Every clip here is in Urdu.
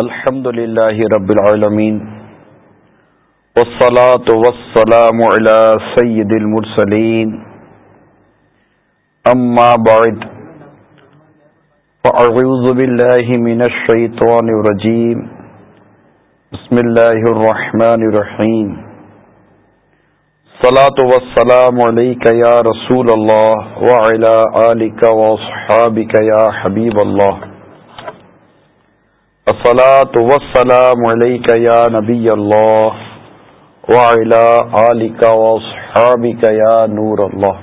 الحمد لله رب العالمين والصلاة والسلام على سيد المرسلين أما بعد فأعوذ بالله من الشيطان الرجيم بسم الله الرحمن الرحيم صلاة والسلام عليك يا رسول الله وعلى آلك وأصحابك يا حبيب الله الصلاة والسلام عليك يا نبي الله وعلى آلك وأصحابك يا نور الله.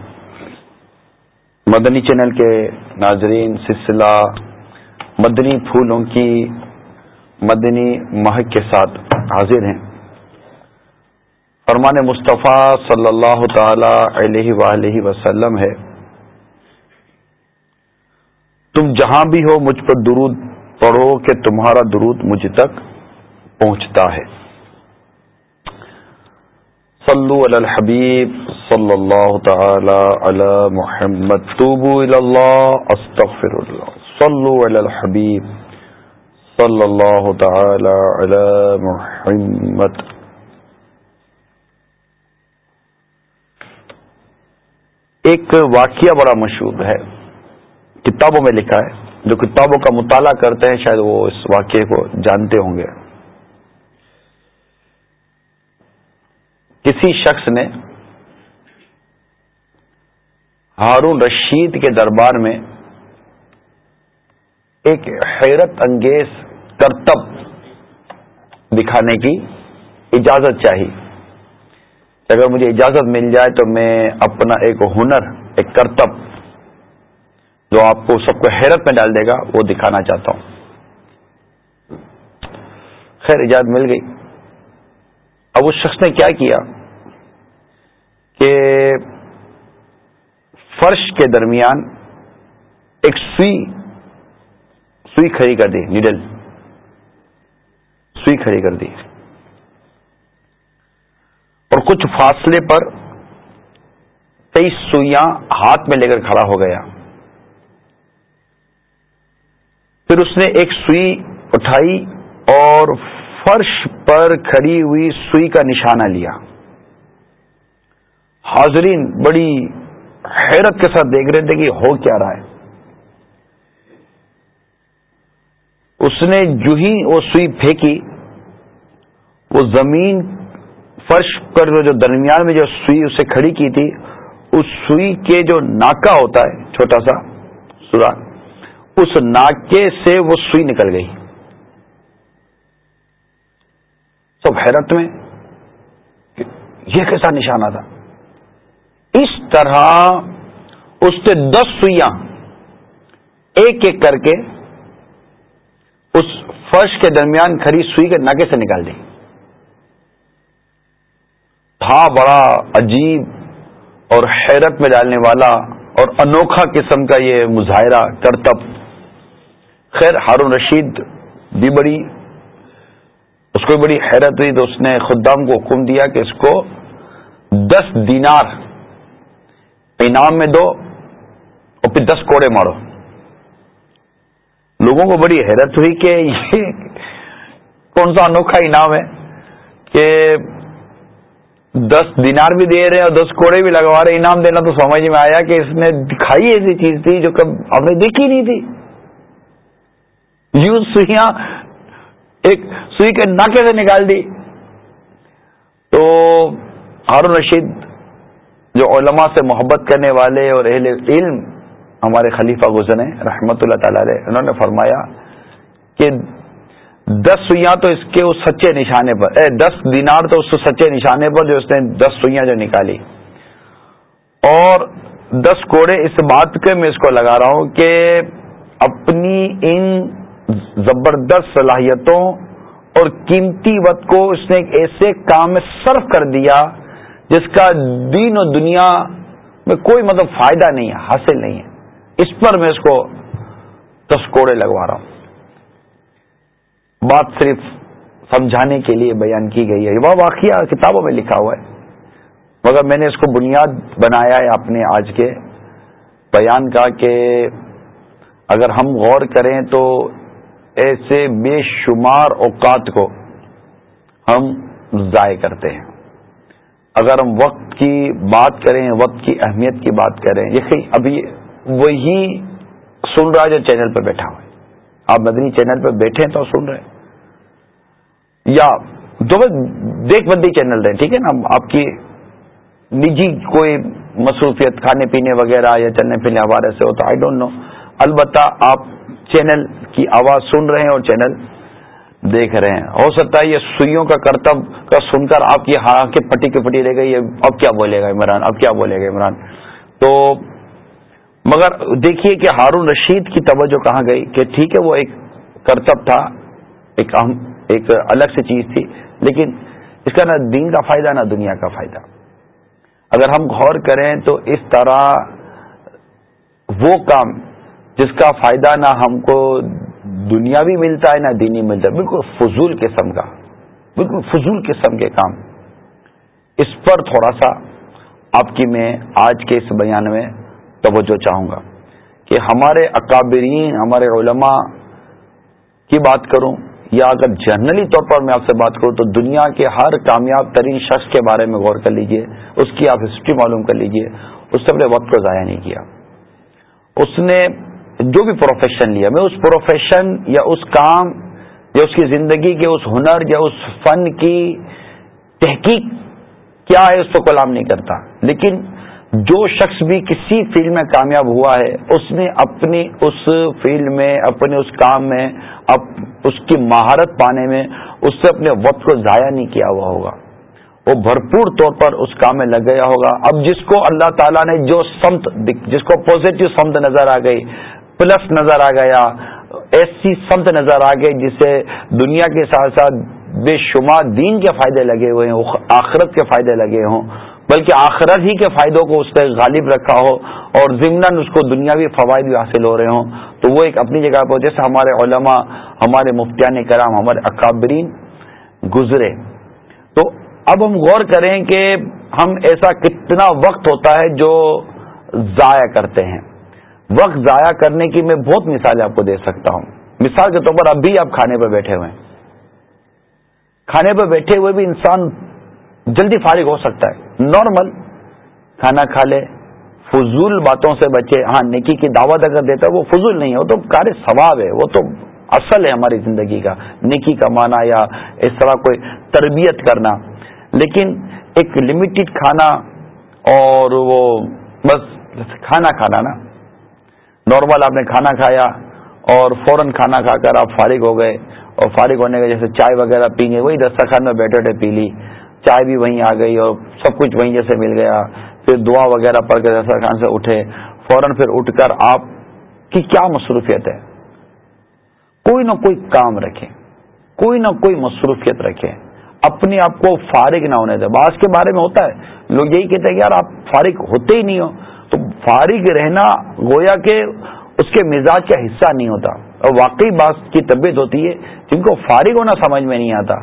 مدنی چینل کے ناظرین، سلسلہ مدنی پھولوں کی مدنی مہک کے ساتھ حاضر ہیں۔ فرمان مصطفیٰ صلی اللہ تعالی علیہ وآلہ وسلم ہے، تم جہاں بھی ہو مجھ پر درود پڑھو کہ تمہارا درود مجھ تک پہنچتا ہے۔ صلو علی الحبیب صلی اللہ تعالی علی محمد، توبو اللہ، استغفر اللہ۔ صلو علی الحبیب صلی اللہ تعالی علی محمد۔ ایک واقعہ بڑا مشہور ہے، کتابوں میں لکھا ہے۔ جو کتابوں کا مطالعہ کرتے ہیں، شاید وہ اس واقعے کو جانتے ہوں گے۔ کسی شخص نے ہارون رشید کے دربار میں ایک حیرت انگیز کرتب دکھانے کی اجازت چاہی۔ اگر مجھے اجازت مل جائے تو میں اپنا ایک ہنر، ایک کرتب جو آپ کو سب کو حیرت میں ڈال دے گا، وہ دکھانا چاہتا ہوں۔ خیر اجازت مل گئی۔ اب اس شخص نے کیا کیا؟ کہ فرش کے درمیان ایک سوئی سوئی کھڑی کر دی، نیڈل۔ سوئی کھڑی کر دی۔ اور کچھ فاصلے پر تیئیس سوئیاں ہاتھ میں لے کر کھڑا ہو گیا۔ پھر اس نے ایک سوئی اٹھائی اور فرش پر کھڑی ہوئی سوئی کا نشانہ لیا۔ حاضرین، بڑی حیرت کے ساتھ دیکھ رہے تھے کہ ہو کیا رہا ہے۔ اس نے جو ہی وہ سوئی پھینکی، وہ زمین فرش پر جو درمیان میں جو سوئی اسے کھڑی کی تھی، اس سوئی کے جو ناکا ہوتا ہے، چھوٹا سا سوراخ اس ناکے سے وہ سوئی نکل گئی۔ سب حیرت میں یہ کیسا نشانہ تھا۔ اس طرح اس نے دس سوئیاں ایک ایک کر کے اس فرش کے درمیان کھڑی سوئی کے ناکے سے نکال دی۔ تھا بڑا عجیب اور حیرت میں ڈالنے والا اور انوکھا قسم کا یہ مظاہرہ کرتب خیر، ہارون رشید بھی بڑی، اس کو بڑی حیرت ہوئی تو اس نے خدام کو حکم دیا کہ اس کو دس دینار انعام میں دو اور پھر دس کوڑے مارو۔ لوگوں کو بڑی حیرت ہوئی کہ یہ کون سا انوکھا انعام ہے کہ دس دینار بھی دے رہے اور دس کوڑے بھی لگوا رہے انعام دینا تو سمجھ میں آیا کہ اس نے دکھائی ایسی چیز تھی جو کب آپ نے دیکھی نہیں تھی۔ یوں سوئیاں ایک سوئی کے ناکے سے نکال دی۔ تو ہارون رشید، جو علماء سے محبت کرنے والے اور اہل علم ہمارے خلیفہ گزرے، رحمت اللہ تعالی علیہ، انہوں نے فرمایا کہ دس سوئیاں تو اس کے اس سچے نشانے پر، اے دس دینار تو اس سچے نشانے پر جو اس نے دس سوئیاں جو نکالی۔ اور دس کوڑے اس بات کے میں اس کو لگا رہا ہوں کہ اپنی ان زبردست صلاحیتوں اور قیمتی وقت کو اس نے ایک ایسے کام میں صرف کر دیا جس کا دین و دنیا میں کوئی مطلب فائدہ نہیں ہے، حاصل نہیں ہے۔ اس پر میں اس کو دس کوڑے لگوا رہا ہوں۔ بات صرف سمجھانے کے لیے بیان کی گئی ہے۔ وہ واقعہ کتابوں میں لکھا ہوا ہے۔ مگر میں نے اس کو بنیاد بنایا ہے اپنے آج کے بیان کا کہ اگر ہم غور کریں تو ایسے بے شمار اوقات کو ہم ضائع کرتے ہیں۔ اگر ہم وقت کی بات کریں، وقت کی اہمیت کی بات کریں یہ ابھی وہی سن رہا جو چینل پہ بیٹھا ہوا ہے۔ آپ مدنی چینل پہ بیٹھے ہیں تو سن رہے یا دو دیکھ بندی چینل رہے ٹھیک ہے نا؟ آپ کی نجی کوئی مصروفیت، کھانے پینے وغیرہ یا چلنے پھرنے حوالے سے ہو تو آئی ڈونٹ نو البتہ آپ چینل کی آواز سن رہے ہیں اور چینل دیکھ رہے ہیں۔ ہو سکتا ہے یہ سوئیوں کا کرتب کا سن کر آپ کی آنکھیں پٹی کی پٹی رہ گئی اب کیا بولے گا عمران؟ اب کیا بولے گا عمران؟ تو مگر دیکھیے کہ ہارون رشید کی توجہ کہاں گئی؟ کہ ٹھیک ہے، وہ ایک کرتب تھا، ایک اہم، ایک الگ سی چیز تھی، لیکن اس کا نہ دین کا فائدہ، نہ دنیا کا فائدہ۔ اگر ہم غور کریں تو اس طرح وہ کام جس کا فائدہ نہ ہم کو دنیا بھی ملتا ہے، نہ دینی ملتا ہے۔ بالکل فضول قسم کا، بالکل فضول قسم کے کام۔ اس پر تھوڑا سا آپ کی میں آج کے اس بیان میں توجہ چاہوں گا کہ ہمارے اکابرین، ہمارے علماء کی بات کروں یا اگر جنرلی طور پر میں آپ سے بات کروں تو دنیا کے ہر کامیاب ترین شخص کے بارے میں غور کر لیجیے، اس کی آپ ہسٹری معلوم کر لیجیے، اس سے اپنے وقت کو ضائع نہیں کیا۔ اس نے جو بھی پروفیشن لیا، میں اس پروفیشن یا اس کام یا اس کی زندگی کے اس ہنر یا اس فن کی تحقیق کیا ہے، اس کو کلام نہیں کرتا۔ لیکن جو شخص بھی کسی فیلڈ میں کامیاب ہوا ہے، اس نے اپنی اس فیلڈ میں، اپنے اس کام میں اس کی مہارت پانے میں، اس سے اپنے وقت کو ضائع نہیں کیا ہوا ہوگا۔ وہ بھرپور طور پر اس کام میں لگ گیا ہوگا۔ اب جس کو اللہ تعالیٰ نے جو سمت جس کو پازیٹو سمت نظر آ گئی پلس نظر آ گیا ایسی سمت نظر آ گئی جسے دنیا کے ساتھ ساتھ بے شمار دین کے فائدے لگے ہوئے ہوں، آخرت کے فائدے لگے ہوں، بلکہ آخرت ہی کے فائدوں کو اس نے غالب رکھا ہو اور ضمن اس کو دنیاوی فوائد بھی حاصل ہو رہے ہوں۔ تو وہ ایک اپنی جگہ پر جیسے ہمارے علماء، ہمارے مفتیان کرام، ہمارے اکابرین گزرے۔ تو اب ہم غور کریں کہ ہم ایسا کتنا وقت ہوتا ہے جو ضائع کرتے ہیں۔ وقت ضائع کرنے کی میں بہت مثالیں آپ کو دے سکتا ہوں۔ مثال کے طور پر اب بھی آپ کھانے پہ بیٹھے ہوئے ہیں۔ کھانے پہ بیٹھے ہوئے بھی انسان جلدی فارغ ہو سکتا ہے۔ نارمل کھانا کھا لے، فضول باتوں سے بچے۔ ہاں نیکی کی دعوت اگر دیتا ہے، وہ فضول نہیں ہے۔ وہ تو کار ثواب ہے، وہ تو اصل ہے ہماری زندگی کا۔ نیکی کا مانا یا اس طرح کوئی تربیت کرنا۔ لیکن ایک لمیٹڈ کھانا اور وہ بس کھانا کھانا نا۔ نارمل آپ نے کھانا کھایا اور فوراً کھانا کھا کر آپ فارغ ہو گئے اور فارغ ہونے کے جیسے چائے وغیرہ پی گئے وہی دسترخوان میں بیٹھے بیٹھے پی لی۔ چائے بھی وہیں آ گئی اور سب کچھ وہیں جیسے مل گیا۔ پھر دعا وغیرہ پڑھ کے دسترخوان سے اٹھے۔ فوراً پھر اٹھ کر آپ کی کیا مصروفیت ہے؟ کوئی نہ کوئی کام رکھے۔ کوئی نہ کوئی مصروفیت رکھے۔ اپنے آپ کو فارغ نہ ہونے دے۔ بعض کے بارے میں ہوتا ہے۔ لوگ یہی کہتے ہیں کہ یار آپ فارغ ہوتے ہی نہیں ہو۔ تو فارغ رہنا گویا کہ اس کے مزاج کا حصہ نہیں ہوتا۔ اور واقعی بات کی طبیعت ہوتی ہے، جن کو فارغ ہونا سمجھ میں نہیں آتا،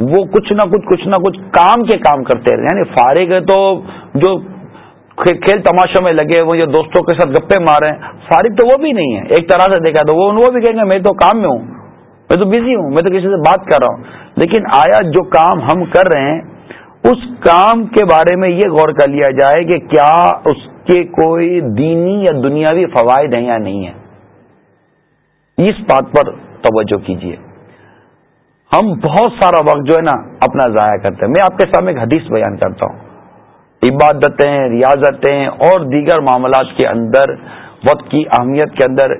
وہ کچھ نہ کچھ کچھ نہ کچھ کام کے کام کرتے رہے یعنی فارغ ہے تو جو کھیل تماشوں میں لگے، وہ جو دوستوں کے ساتھ گپے مارے ہیں فارغ تو وہ بھی نہیں ہے۔ ایک طرح سے دیکھا تو وہ بھی کہیں گے، میں تو کام میں ہوں، میں تو بزی ہوں، میں تو کسی سے بات کر رہا ہوں۔ لیکن آیا جو کام ہم کر رہے ہیں اس کام کے بارے میں یہ غور کر لیا جائے کہ کیا اس کے کوئی دینی یا دنیاوی فوائد ہیں یا نہیں ہے اس بات پر توجہ کیجیے ہم بہت سارا وقت جو ہے نا اپنا ضائع کرتے ہیں۔ میں آپ کے سامنے ایک حدیث بیان کرتا ہوں۔ عبادتیں، ریاضتیں اور دیگر معاملات کے اندر، وقت کی اہمیت کے اندر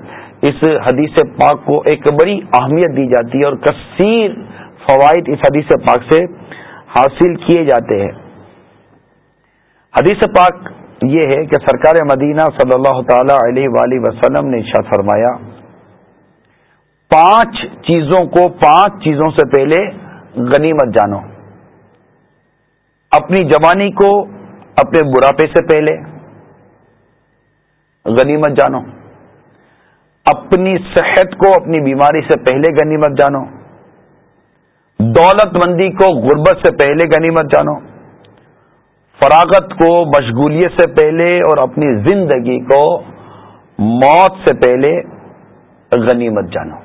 اس حدیث پاک کو ایک بڑی اہمیت دی جاتی ہے اور کثیر فوائد اس حدیث پاک سے حاصل کیے جاتے ہیں۔ حدیث پاک یہ ہے کہ سرکار مدینہ صلی اللہ تعالی علیہ وآلہ وسلم نے ارشاد فرمایا، پانچ چیزوں کو، پانچ چیزوں سے پہلے غنیمت جانو۔ اپنی جوانی کو اپنے براپے سے پہلے غنیمت جانو۔ اپنی صحت کو، اپنی بیماری سے پہلے غنیمت جانو۔ دولت مندی کو غربت سے پہلے غنیمت جانو، فراغت کو، مشغولیت سے پہلے اور اپنی زندگی کو موت سے پہلے غنیمت جانو۔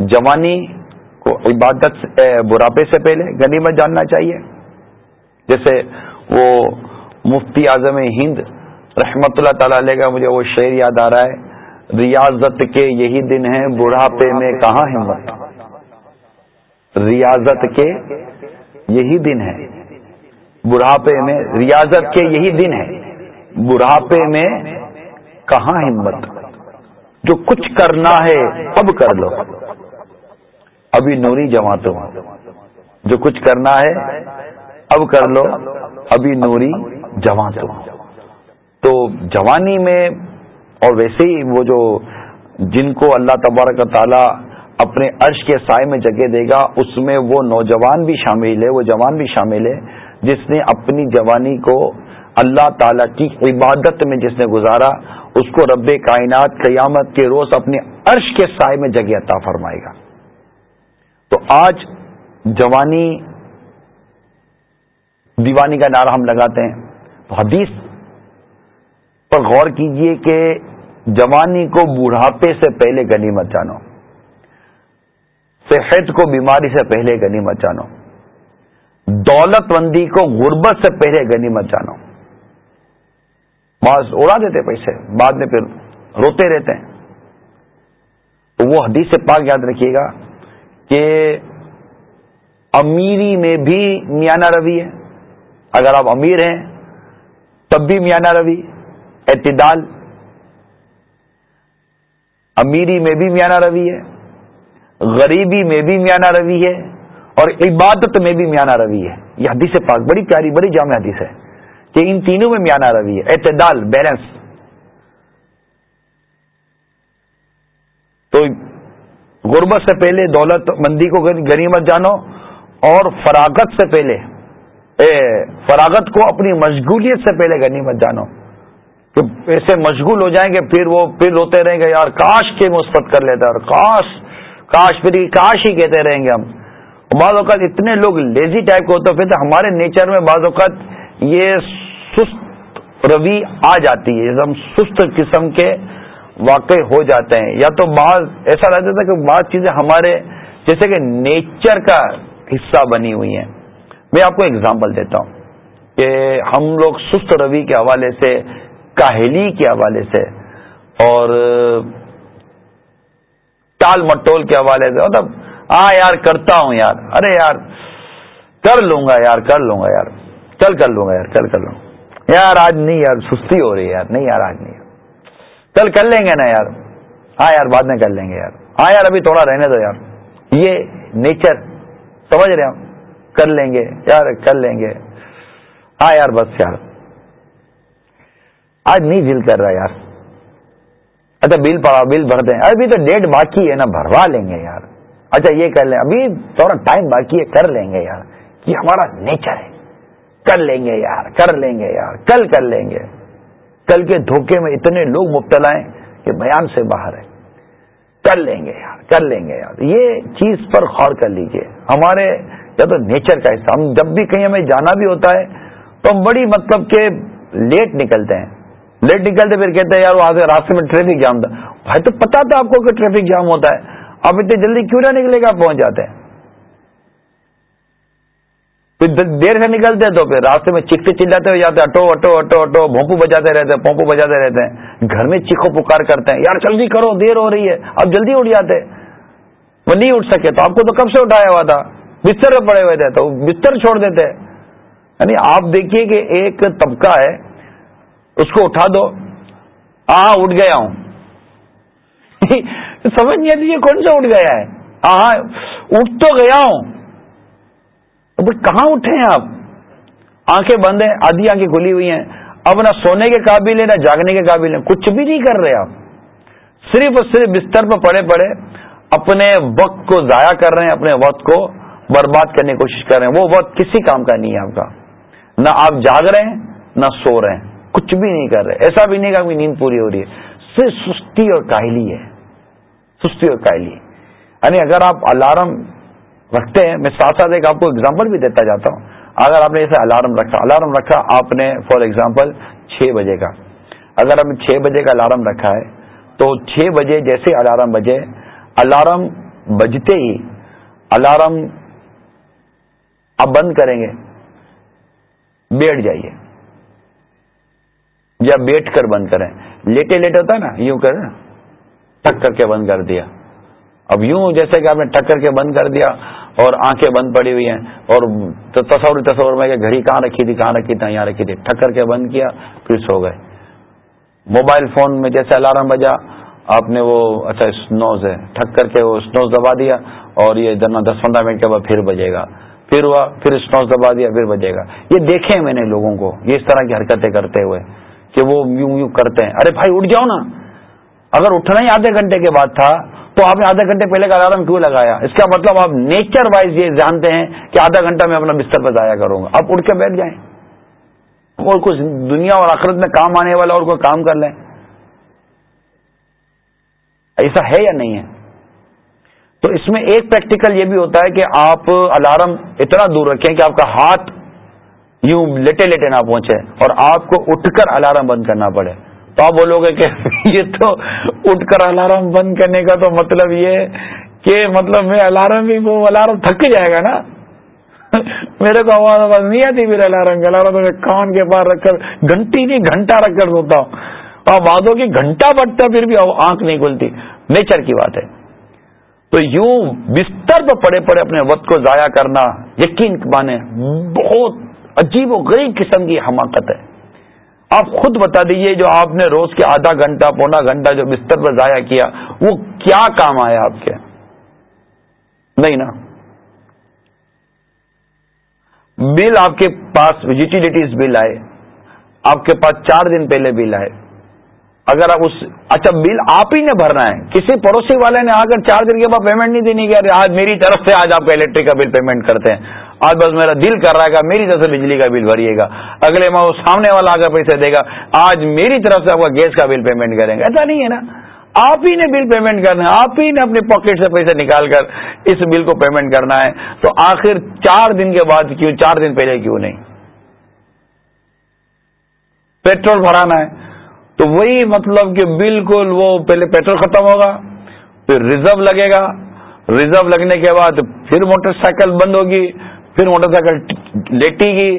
جوانی کو عبادت براپے سے پہلے غنیمت جاننا چاہیے۔ جیسے وہ مفتی اعظم ہند رحمت اللہ تعالی علیہ کا مجھے وہ شعر یاد آ رہا ہے، ریاضت کے یہی دن ہیں، بڑھاپے میں کہاں ہمت؟ ریاضت کے یہی دن ہے۔ بڑھاپے میں ریاضت کے یہی دن ہے۔ بڑھاپے میں کہاں ہمت؟ جو کچھ کرنا ہے اب کر لو۔ ابھی نوری جماعتوں، جو کچھ کرنا ہے اب کر لو۔ ابھی نوری جماعتوں۔ تو جوانی میں اور ویسے ہی وہ جو جن کو اللہ تبارک تعالی اپنے عرش کے سائے میں جگہ دے گا، اس میں وہ نوجوان بھی شامل ہے، وہ جوان بھی شامل ہے، جس نے اپنی جوانی کو اللہ تعالی کی عبادت میں جس نے گزارا، اس کو رب کائنات قیامت کے روز اپنے عرش کے سائے میں جگہ عطا فرمائے گا۔ تو آج جوانی، دیوانی کا نعرہ ہم لگاتے ہیں۔ تو حدیث پر غور کیجیے کہ جوانی کو بڑھاپے سے پہلے گنیمت جانو۔ صحت کو بیماری سے پہلے گنیمت جانو۔ دولت مندی کو غربت سے پہلے گنیمت جانو۔ بعض اڑا دیتے پیسے، بعد میں پھر روتے رہتے ہیں۔ تو وہ حدیث سے پاک یاد رکھیے گا کہ امیری میں بھی میانہ روی ہے۔ اگر آپ امیر ہیں، تب بھی میانہ روی، اعتدال۔ امیری میں بھی میانہ روی ہے۔ غریبی میں بھی میانہ روی ہے اور عبادت میں بھی میانہ روی ہے۔ یہ حدیث پاک بڑی پیاری، بڑی جامع حدیث ہے کہ ان تینوں میں میانہ روی ہے۔ اعتدال بیلنس تو غربت سے پہلے، دولت مندی کو غنیمت جانو اور فراغت سے پہلے، اے، فراغت کو اپنی مشغولیت سے پہلے غنیمت جانو۔ کہ ایسے مشغول ہو جائیں گے، پھر وہ پھر ہوتے رہیں گے، یار کاش کے مثبت کر لیتے اور کاش کاش پھر کاش ہی کہتے رہیں گے ہم۔ بعض اوقات اتنے لوگ لیزی ٹائپ کے ہوتے پھر ہمارے نیچر میں بعض اوقات یہ سست روی آ جاتی ہے ہم سست قسم کے واقع ہو جاتے ہیں۔ یا تو بعض ایسا رہتا تھا کہ بعض چیزیں ہمارے جیسے کہ نیچر کا حصہ بنی ہوئی ہیں۔ میں آپ کو اگزامپل دیتا ہوں کہ ہم لوگ سست روی کے حوالے سے، کاہلی کے حوالے سے اور ٹال مٹول کے حوالے سے۔ مطلب ہاں یار، کرتا ہوں یار۔ ارے یار، کر لوں گا یار، کر لوں گا یار۔ کل کر لوں گا یار، کل کر لوں گا۔ یار، آج نہیں یار، سستی ہو رہی ہے یار۔ نہیں یار، آج نہیں۔ کل کر لیں گے نا یار۔ ہاں یار، بعد میں کر لیں گے یار۔ ہاں یار، ابھی تھوڑا رہنے دو یار۔ یہ نیچر، سمجھ رہے ہم کر لیں گے یار، کر لیں گے۔ ہاں یار، بس یار۔ آج نہیں دل کر رہا یار۔ اچھا بل پڑا بل بھر دیں۔ ابھی تو ڈیٹ باقی ہے نا، بھروا لیں گے یار۔ اچھا یہ کر لیں۔ ابھی تھوڑا ٹائم باقی ہے، کر لیں گے یار۔ یہ ہمارا نیچر ہے۔ کر لیں گے یار، کر لیں گے یار۔ کل کر لیں گے۔ کل کے دھوکے میں اتنے لوگ مبتلا ہیں کہ بیان سے باہر ہے کر لیں گے یار، کر لیں گے یار۔ یہ چیز پر غور کر لیجیے۔ ہمارے یا تو نیچر کا حصہ۔ ہم جب بھی کہیں ہمیں جانا بھی ہوتا ہے تو ہم بڑی مطلب کہ لیٹ نکلتے ہیں۔ لیٹ نکلتے پھر کہتے ہیں، یار، وہاں سے راستے میں ٹریفک جام تھا. بھائی، تو پتا تھا آپ کو کہ ٹریفک جام ہوتا ہے۔ آپ اتنی جلدی کیوں نہ نکلے گا پہنچ جاتے ہیں؟ پھر دیر سے نکلتے تو پھر راستے میں چکتے چلاتے ہوئے جاتے اٹو اٹو اٹو اٹو بھونپو بجاتے رہتے ہیں پونپو بجاتے رہتے ہیں۔ گھر میں چیخو پکار کرتے ہیں، یار، جلدی کرو، دیر ہو رہی ہے۔ اب جلدی اٹھ جاتے وہ نہیں اٹھ سکے تو آپ کو تو کب سے اٹھایا ہوا تھا؟ بستر میں پڑے ہوئے تھے تو بستر چھوڑ دیتے یعنی آپ دیکھیے کہ ایک طبقہ ہے اس کو اٹھا دو۔ ہاں اٹھ گیا ہوں۔ سمجھ نہیں آتی یہ کون سا اٹھ گیا ہے۔ ہاں اٹھ تو گیا ہوں۔ کہاں اٹھے ہیں آپ؟ آنکھیں بند ہیں، آدھی آنکھیں کھلی ہوئی ہیں۔ اب نہ سونے کے قابل ہیں، نہ جاگنے کے قابل ہیں۔ کچھ بھی نہیں کر رہے آپ۔ صرف اور صرف بستر پہ پڑے پڑے اپنے وقت کو ضائع کر رہے ہیں، اپنے وقت کو برباد کرنے کی کوشش کر رہے ہیں۔ وہ وقت کسی کام کا نہیں ہے آپ کا۔ نہ آپ جاگ رہے ہیں، نہ سو رہے ہیں۔ کچھ بھی نہیں کر رہے، ایسا بھی نہیں کہ نیند پوری ہو رہی ہے۔ صرف سستی اور کاہلی ہے۔ سستی اور کاہلی۔ یعنی اگر آپ الارم رکھتے ہیں، میں ساتھ ساتھ ایک آپ کو اگزامپل بھی دیتا جاتا ہوں۔ اگر آپ نے جیسے الارم رکھا الارم رکھا آپ نے فار ایگزامپل چھ بجے کا۔ اگر آپ نے چھ بجے کا الارم رکھا ہے، تو چھ بجے جیسے الارم بجے، الارم بجتے ہی الارم آپ بند کریں گے، بیٹھ جائیے۔ یا بیٹھ کر بند کریں۔ لیٹے لیٹ ہوتا ہے نا، یوں کر ٹک کر کے بند کر دیا۔ اب یوں جیسے کہ آپ نے ٹک کر کے بند کر دیا اور آنکھیں بند پڑی ہوئی ہیں اور تصور تصور میں کہ گھڑی کہاں رکھی تھی، کہاں رکھی تھی، یہاں رکھی تھی۔ ٹھک کر کے بند کیا، پھر سو گئے۔ موبائل فون میں جیسے الارم بجا، آپ نے وہ اچھا اسنوز ہے ٹھک کر کے وہ اسنوز دبا دیا اور یہ جنا دس پندرہ منٹ کے بعد پھر بجے گا۔ پھر ہوا، پھر اسنوز دبا دیا، پھر بجے گا۔ یہ دیکھے میں نے لوگوں کو، یہ اس طرح کی حرکتیں کرتے ہوئے۔ کہ وہ یوں یوں کرتے ہیں۔ ارے بھائی، اٹھ جاؤ نا۔ اگر اٹھنا ہی آدھے گھنٹے کے بعد تھا، تو آپ نے آدھے گھنٹے پہلے کا الارم کیوں لگایا؟ اس کا مطلب آپ نیچر وائز یہ جانتے ہیں کہ آدھا گھنٹہ میں اپنا بستر پہ ضائع کروں گا۔ آپ اٹھ کے بیٹھ جائیں۔ اور کچھ دنیا اور آخرت میں کام آنے والا اور کوئی کام کر لیں ایسا ہے یا نہیں ہے؟ تو اس میں ایک پریکٹیکل یہ بھی ہوتا ہے کہ آپ الارم اتنا دور رکھیں کہ آپ کا ہاتھ یوں لیٹے لیٹے نہ پہنچے اور آپ کو اٹھ کر الارم بند کرنا پڑے۔ تو آپ بولو گے کہ یہ تو اٹھ کر الارم بند کرنے کا تو مطلب یہ کہ مطلب میں الارم بھی وہ الارم تھک جائے گا نا۔ میرے کو آواز آواز نہیں آتی پھر الارم کے، الارم کان کے پاس رکھ کر گھنٹی نہیں، گھنٹہ رکھ کر سوتا ہوں۔ اور باتوں کی گھنٹہ بٹتا پھر بھی آنکھ نہیں کھلتی۔ نیچر کی بات ہے۔ تو یوں بستر پہ پڑے پڑے اپنے وقت کو ضائع کرنا یقین مانے، بہت عجیب و غریب قسم کی حماقت ہے۔ آپ خود بتا دیجیے جو آپ نے روز کے آدھا گھنٹہ، پونا گھنٹہ جو بستر پر ضائع کیا، وہ کیا کام آیا آپ کے؟ نہیں نا۔ بل آپ کے پاس یوٹیلیٹیز بل آئے۔ آپ کے پاس چار دن پہلے بل آئے۔ اگر آپ اس اچھا بل آپ ہی نے بھرنا ہے۔ کسی پڑوسی والے نے آ کر چار دن کے بعد پیمنٹ نہیں دینی کہ آج میری طرف سے آج آپ کا الیکٹرک کا بل پیمنٹ کرتے ہیں۔ آج بس میرا دل کر رہا ہے میری طرف سے بجلی کا بل بھریے گا۔ اگلے ماہ وہ سامنے والا آ کر پیسے دے گا۔ آج میری طرف سے آپ کا گیس کا بل پیمنٹ کریں گے۔ ایسا نہیں ہے نا۔ آپ ہی نے بل پیمنٹ کرنا ہے۔ آپ ہی نے اپنے پاکٹ سے پیسے نکال کر اس بل کو پیمنٹ کرنا ہے۔ تو آخر چار دن کے بعد کیوں؟ چار دن پہلے کیوں نہیں؟ پیٹرول بھرانا ہے۔ تو وہی مطلب کہ بالکل وہ پہلے پیٹرول ختم ہوگا، پھر ریزرو لگے گا۔ ریزرو لگنے کے بعد پھر موٹر سائیکل بند ہوگی۔ پھر موٹر سائیکل لیٹی گی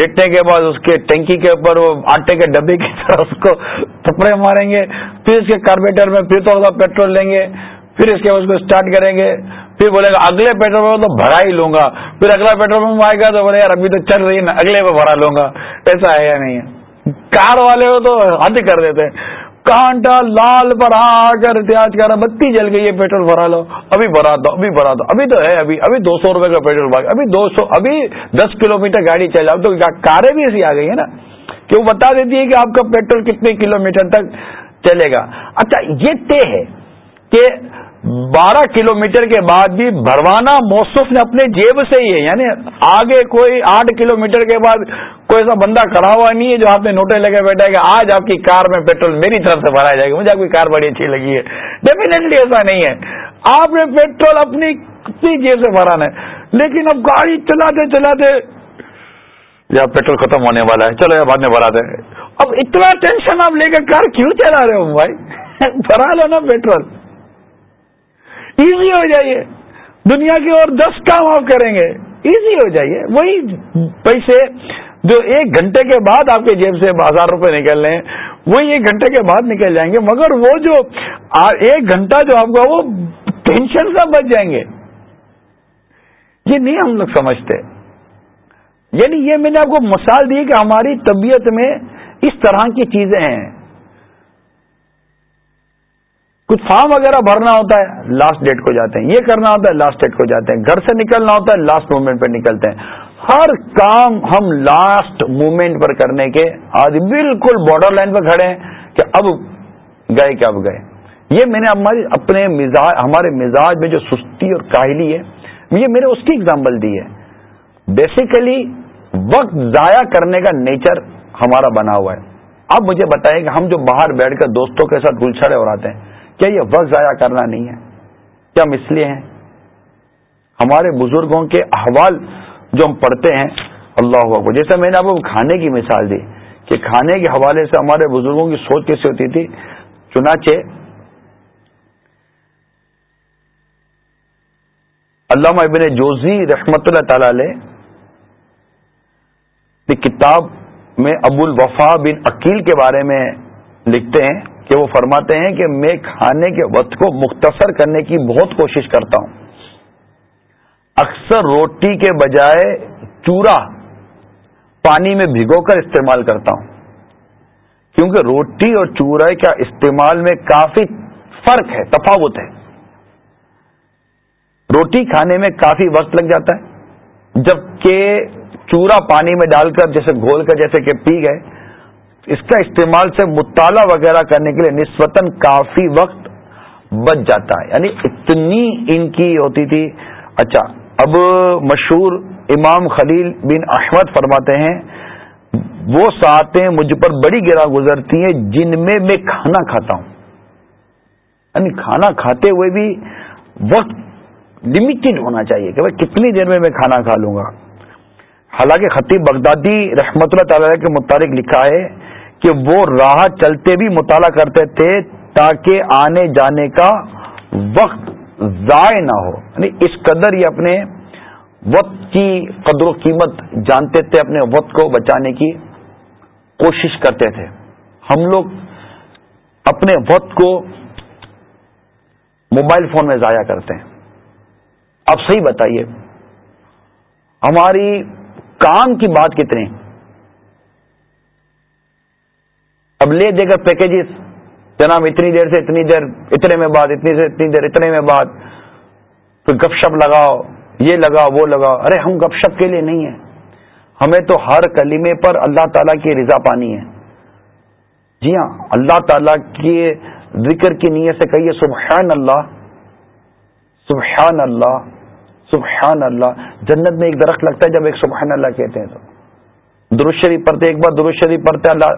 لیٹنے کے بعد اس کے ٹینکی کے اوپر وہ آٹے کے ڈبے کی طرح اس کو تھپڑے ماریں گے، پھر اس کے کاربیٹر میں پھر تھوڑا سا پیٹرول لیں گے، پھر اس کے اس کو اسٹارٹ کریں گے، پھر بولے گا اگلے پیٹرول میں تو بھرا ہی لوں گا، پھر اگلا پیٹرول میں آئے گا تو بولے یار ابھی تو چل رہی ہے نا، اگلے میں بھرا لوں گا، ایسا ہے یا نہیں؟ ہے کار والے ہو تو حد کر دیتے کانٹا لال پر کر احتیاط کر بتی جل گئی ہے، پیٹرول بھرا لو۔ ابھی بھرا دو، ابھی بھرا دو۔ ابھی تو ہے، ابھی ابھی دو سو روپے کا پیٹرول بھرا ابھی دو سو، ابھی دس کلو میٹر گاڑی چل جاؤ۔ تو کاریں بھی ایسی آ گئی ہے نا؟ کہ وہ بتا دیتی ہے کہ آپ کا پیٹرول کتنے کلو میٹر تک چلے گا۔ اچھا یہ طے ہے کہ بارہ کلو میٹر کے بعد بھی بھروانا موصف نے اپنے جیب سے ہی ہے یعنی آگے کوئی آٹھ کلو میٹر کے بعد کوئی ایسا بندہ کھڑا ہوا نہیں ہے جو آپ نے نوٹیں لے کے بیٹھا ہے کہ آج آپ کی کار میں پیٹرول میری طرف سے بھرایا جائے گا، مجھے آپ کی کار بڑی اچھی لگی ہے۔ ڈیفینیٹلی ایسا نہیں ہے۔ آپ نے پیٹرول اپنی اپنی جیب سے بھرانا ہے، لیکن اب گاڑی چلاتے چلاتے یا پیٹرول ختم ہونے والا ہے، چلو یا بعد میں بھرا دیں۔ اب اتنا ٹینشن آپ لے کر کار کیوں چلا رہے ہو بھائی؟ بھرا لو نا پیٹرول۔ ایزی ہو جائیے۔ دنیا کے اور دس کام آپ کریں گے۔ ایزی ہو جائیے۔ وہی پیسے جو ایک گھنٹے کے بعد آپ کے جیب سے ہزار روپے نکل رہے ہیں وہی ایک گھنٹے کے بعد نکل جائیں گے۔ مگر وہ جو ایک گھنٹہ جو آپ کا وہ ٹینشن سے بچ جائیں گے۔ یہ نہیں ہم لوگ سمجھتے۔ یعنی یہ میں نے آپ کو مثال دی کہ ہماری طبیعت میں اس طرح کی چیزیں ہیں۔ کچھ فارم وغیرہ بھرنا ہوتا ہے لاسٹ ڈیٹ کو جاتے ہیں، یہ کرنا ہوتا ہے لاسٹ ڈیٹ کو جاتے ہیں۔ گھر سے نکلنا ہوتا ہے لاسٹ مومنٹ پہ نکلتے ہیں۔ ہر کام ہم لاسٹ مومنٹ پر کرنے کے آج بالکل بارڈر لائن پہ کھڑے ہیں کہ اب گئے کہ اب گئے۔ یہ میں نے ہماری اپنے مزاج، ہمارے مزاج میں جو سستی اور کاہلی ہے، یہ میرے اس کی اگزامپل دی ہے۔ بیسیکلی وقت ضائع کرنے کا نیچر ہمارا بنا ہوا ہے۔ اب مجھے بتائیں کہ ہم جو باہر بیٹھ کر دوستوں کے ساتھ گلچھڑے اور آتے ہیں کیا یہ وقت ضائع کرنا نہیں ہے؟ کیا مسئلے ہیں؟ ہمارے بزرگوں کے احوال جو ہم پڑھتے ہیں، اللہ کو جیسے میں نے آپ کو کھانے کی مثال دی کہ کھانے کے حوالے سے ہمارے بزرگوں کی سوچ کیسے ہوتی تھی، چنانچہ علامہ ابن جوزی رحمت اللہ تعالی علیہ کتاب میں ابو الوفا بن عقیل کے بارے میں لکھتے ہیں۔ کہ وہ فرماتے ہیں کہ میں کھانے کے وقت کو مختصر کرنے کی بہت کوشش کرتا ہوں۔ اکثر روٹی کے بجائے چورا پانی میں بھگو کر استعمال کرتا ہوں۔ کیونکہ روٹی اور چورا کا استعمال میں کافی فرق ہے، تفاوت ہے۔ روٹی کھانے میں کافی وقت لگ جاتا ہے، جبکہ چورا پانی میں ڈال کر، جیسے گھول کر، جیسے کہ پی گئے اس کا استعمال سے مطالعہ وغیرہ کرنے کے لیے نسبتاً کافی وقت بچ جاتا ہے۔ یعنی اتنی ان کی ہوتی تھی۔ اچھا اب مشہور امام خلیل بن احمد فرماتے ہیں، وہ ساتیں مجھ پر بڑی گرا گزرتی ہیں جن میں میں کھانا کھاتا ہوں۔ یعنی کھانا کھاتے ہوئے بھی وقت لمیٹڈ ہونا چاہیے کہ بھائی کتنی دیر میں میں کھانا کھا لوں گا۔ حالانکہ خطیب بغدادی رحمت اللہ تعالی کے متعلق لکھا ہے کہ وہ راہ چلتے بھی مطالعہ کرتے تھے تاکہ آنے جانے کا وقت ضائع نہ ہو۔ یعنی اس قدر یہ اپنے وقت کی قدر و قیمت جانتے تھے، اپنے وقت کو بچانے کی کوشش کرتے تھے۔ ہم لوگ اپنے وقت کو موبائل فون میں ضائع کرتے ہیں۔ آپ صحیح بتائیے، ہماری کام کی بات کتنی اب لے دے کر پیکیجز جناب، اتنی دیر سے اتنی دیر، اتنے میں بعد، اتنی سے اتنی دیر، اتنے میں بعد۔ پھر گپ شپ لگاؤ، یہ لگاؤ، وہ لگاؤ۔ ارے، ہم گپ شپ کے لیے نہیں ہیں۔ ہمیں تو ہر کلیمے پر اللہ تعالیٰ کی رضا پانی ہے۔ جی ہاں اللہ تعالیٰ کے ذکر کی نیت سے کہیے، سبحان اللہ سبحان اللہ سبحان اللہ۔ جنت میں ایک درخت لگتا ہے جب ایک سبحان اللہ کہتے ہیں تو۔ درست شریف پڑھتے، ایک بار درست شریف پڑھتے، اللہ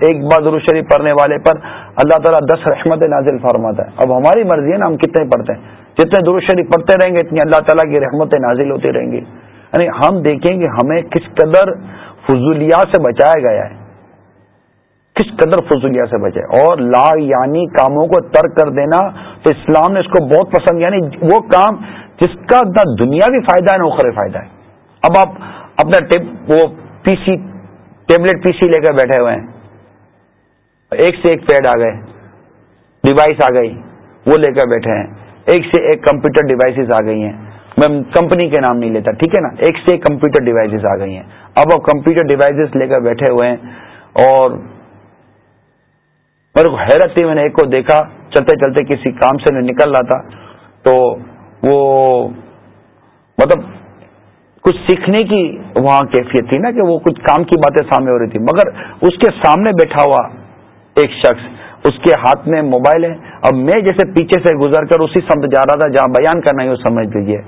ایک بار درست شریف پڑھنے والے پر اللہ تعالیٰ دس رحمت نازل فرماتا ہے۔ اب ہماری مرضی ہے نا ہم کتنے پڑھتے ہیں۔ جتنے درست شریف پڑھتے رہیں گے، اتنی اللہ تعالیٰ کی رحمت نازل ہوتی رہیں گی۔ یعنی ہم دیکھیں گے ہمیں کس قدر فضولیات سے بچایا گیا ہے۔ کس قدر فضولیات سے بچائے اور لا یعنی کاموں کو ترک کر دینا تو اسلام نے اس کو بہت پسند یعنی وہ کام جس کا نہ دنیاوی فائدہ ہے، نہ فائدہ ہے۔ اب آپ اپنا ٹیپ وہ پی سی ٹیبلٹ پی سی لے کر بیٹھے ہوئے ہیں۔ ایک سے ایک پیڈ آ گئے۔ ڈیوائس آ گئی۔ وہ لے کر بیٹھے ہیں۔ ایک سے ایک کمپیوٹر ڈیوائسز آ گئی ہیں۔ میں کمپنی کے نام نہیں لیتا، ٹھیک ہے نا؟ ایک سے ایک کمپیوٹر ڈیوائسز آ گئی ہیں۔ اب اب کمپیوٹر ڈیوائسز لے کر بیٹھے ہوئے ہیں اور میرے کو حیرت تھی، میں نے ایک کو دیکھا، چلتے چلتے کسی کام سے میں نکل رہا تھا تو وہ مطلب کچھ سیکھنے کی وہاں کیفیت تھی نا کہ وہ کچھ کام کی باتیں سامنے ہو رہی تھی۔ مگر اس کے سامنے بیٹھا ہوا ایک شخص، اس کے ہاتھ میں موبائل ہے۔ اب میں جیسے پیچھے سے گزر کر اسی سمجھ جا رہا تھا، جہاں بیان کرنا ہی وہ سمجھ لیجیے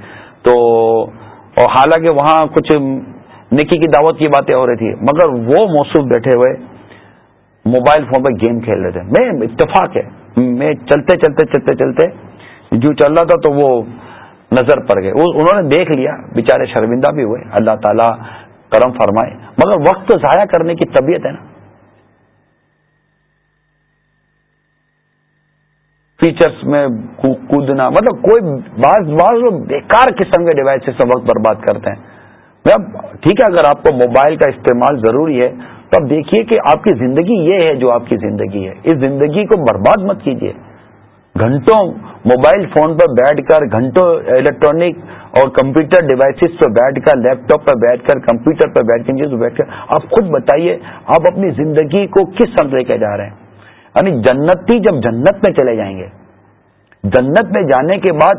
تو، اور حالانکہ وہاں کچھ نکی کی دعوت کی باتیں ہو رہی تھی، مگر وہ موصوف بیٹھے ہوئے موبائل فون پہ گیم کھیل رہے تھے۔ میں اتفاق ہے۔ میں چلتے چلتے چلتے چلتے جو چل رہا تھا تو وہ نظر پڑ گئے۔ انہوں نے دیکھ لیا بےچارے شرمندہ بھی ہوئے۔ اللہ تعالیٰ کرم فرمائے۔ مگر وقت ضائع کرنے کی طبیعت ہے نا۔ فیچرس میں کودنا مطلب کوئی بعض بعض لوگ بیکار قسم کے ڈیوائس سے وقت برباد کرتے ہیں۔ اب ٹھیک ہے، اگر آپ کو موبائل کا استعمال ضروری ہے، تو اب دیکھیے کہ آپ کی زندگی یہ ہے جو آپ کی زندگی ہے۔ اس زندگی کو برباد مت کیجیے گھنٹوں موبائل فون پر بیٹھ کر گھنٹوں الیکٹرانک اور کمپیوٹر ڈیوائسز پہ بیٹھ کر لیپ ٹاپ پہ بیٹھ کر کمپیوٹر پہ بیٹھ کر بیٹھ کر، آپ خود بتائیے، آپ اپنی زندگی کو کس سمجھ لے کے جا رہے ہیں؟ یعنی جنتی جب جنت میں چلے جائیں گے۔ جنت میں جانے کے بعد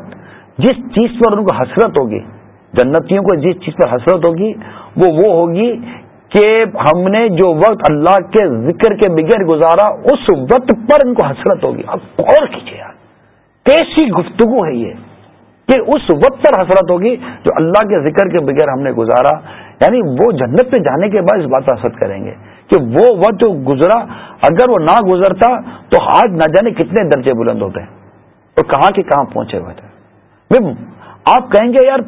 جس چیز پر ان کو حسرت ہوگی، جنتیوں کو جس چیز پر حسرت ہوگی، وہ وہ ہوگی کہ ہم نے جو وقت اللہ کے ذکر کے بغیر گزارا، اس وقت پر ان کو حسرت ہوگی۔ اب اور کیجیے کیسی گفتگو ہے یہ کہ اس وقت پر حسرت ہوگی جو اللہ کے ذکر کے بغیر ہم نے گزارا۔ یعنی وہ جنت پہ جانے کے بعد اس بات پر حسرت کریں گے کہ وہ وقت جو گزرا، اگر وہ نہ گزرتا تو آج نہ جانے کتنے درجے بلند ہوتے ہیں اور کہاں کے کہاں پہنچے ہوئے تھے۔ آپ کہیں گے یار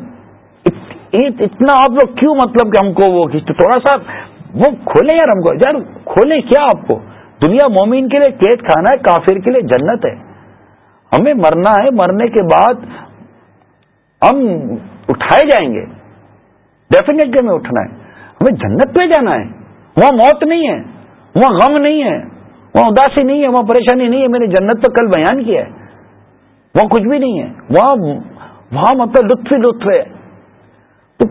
اتنا آپ لوگ کیوں مطلب کہ ہم کو وہ تھوڑا سا وہ کھولیں یار ہم کو۔ یار، کھولیں کیا آپ کو؟ دنیا مومین کے لیے قید کھانا ہے، کافر کے لیے جنت ہے۔ ہمیں مرنا ہے، مرنے کے بعد ہم اٹھائے جائیں گے۔ ڈیفینیٹلی ہمیں اٹھنا ہے۔ ہمیں جنت پہ جانا ہے۔ وہاں موت نہیں ہے۔ وہاں غم نہیں ہے۔ وہاں اداسی نہیں ہے، وہاں پریشانی نہیں ہے۔ میں نے جنت تو کل بیان کیا ہے۔ وہاں کچھ بھی نہیں ہے۔ وہاں وہاں مطلب لطف ہی لطف ہے۔ تو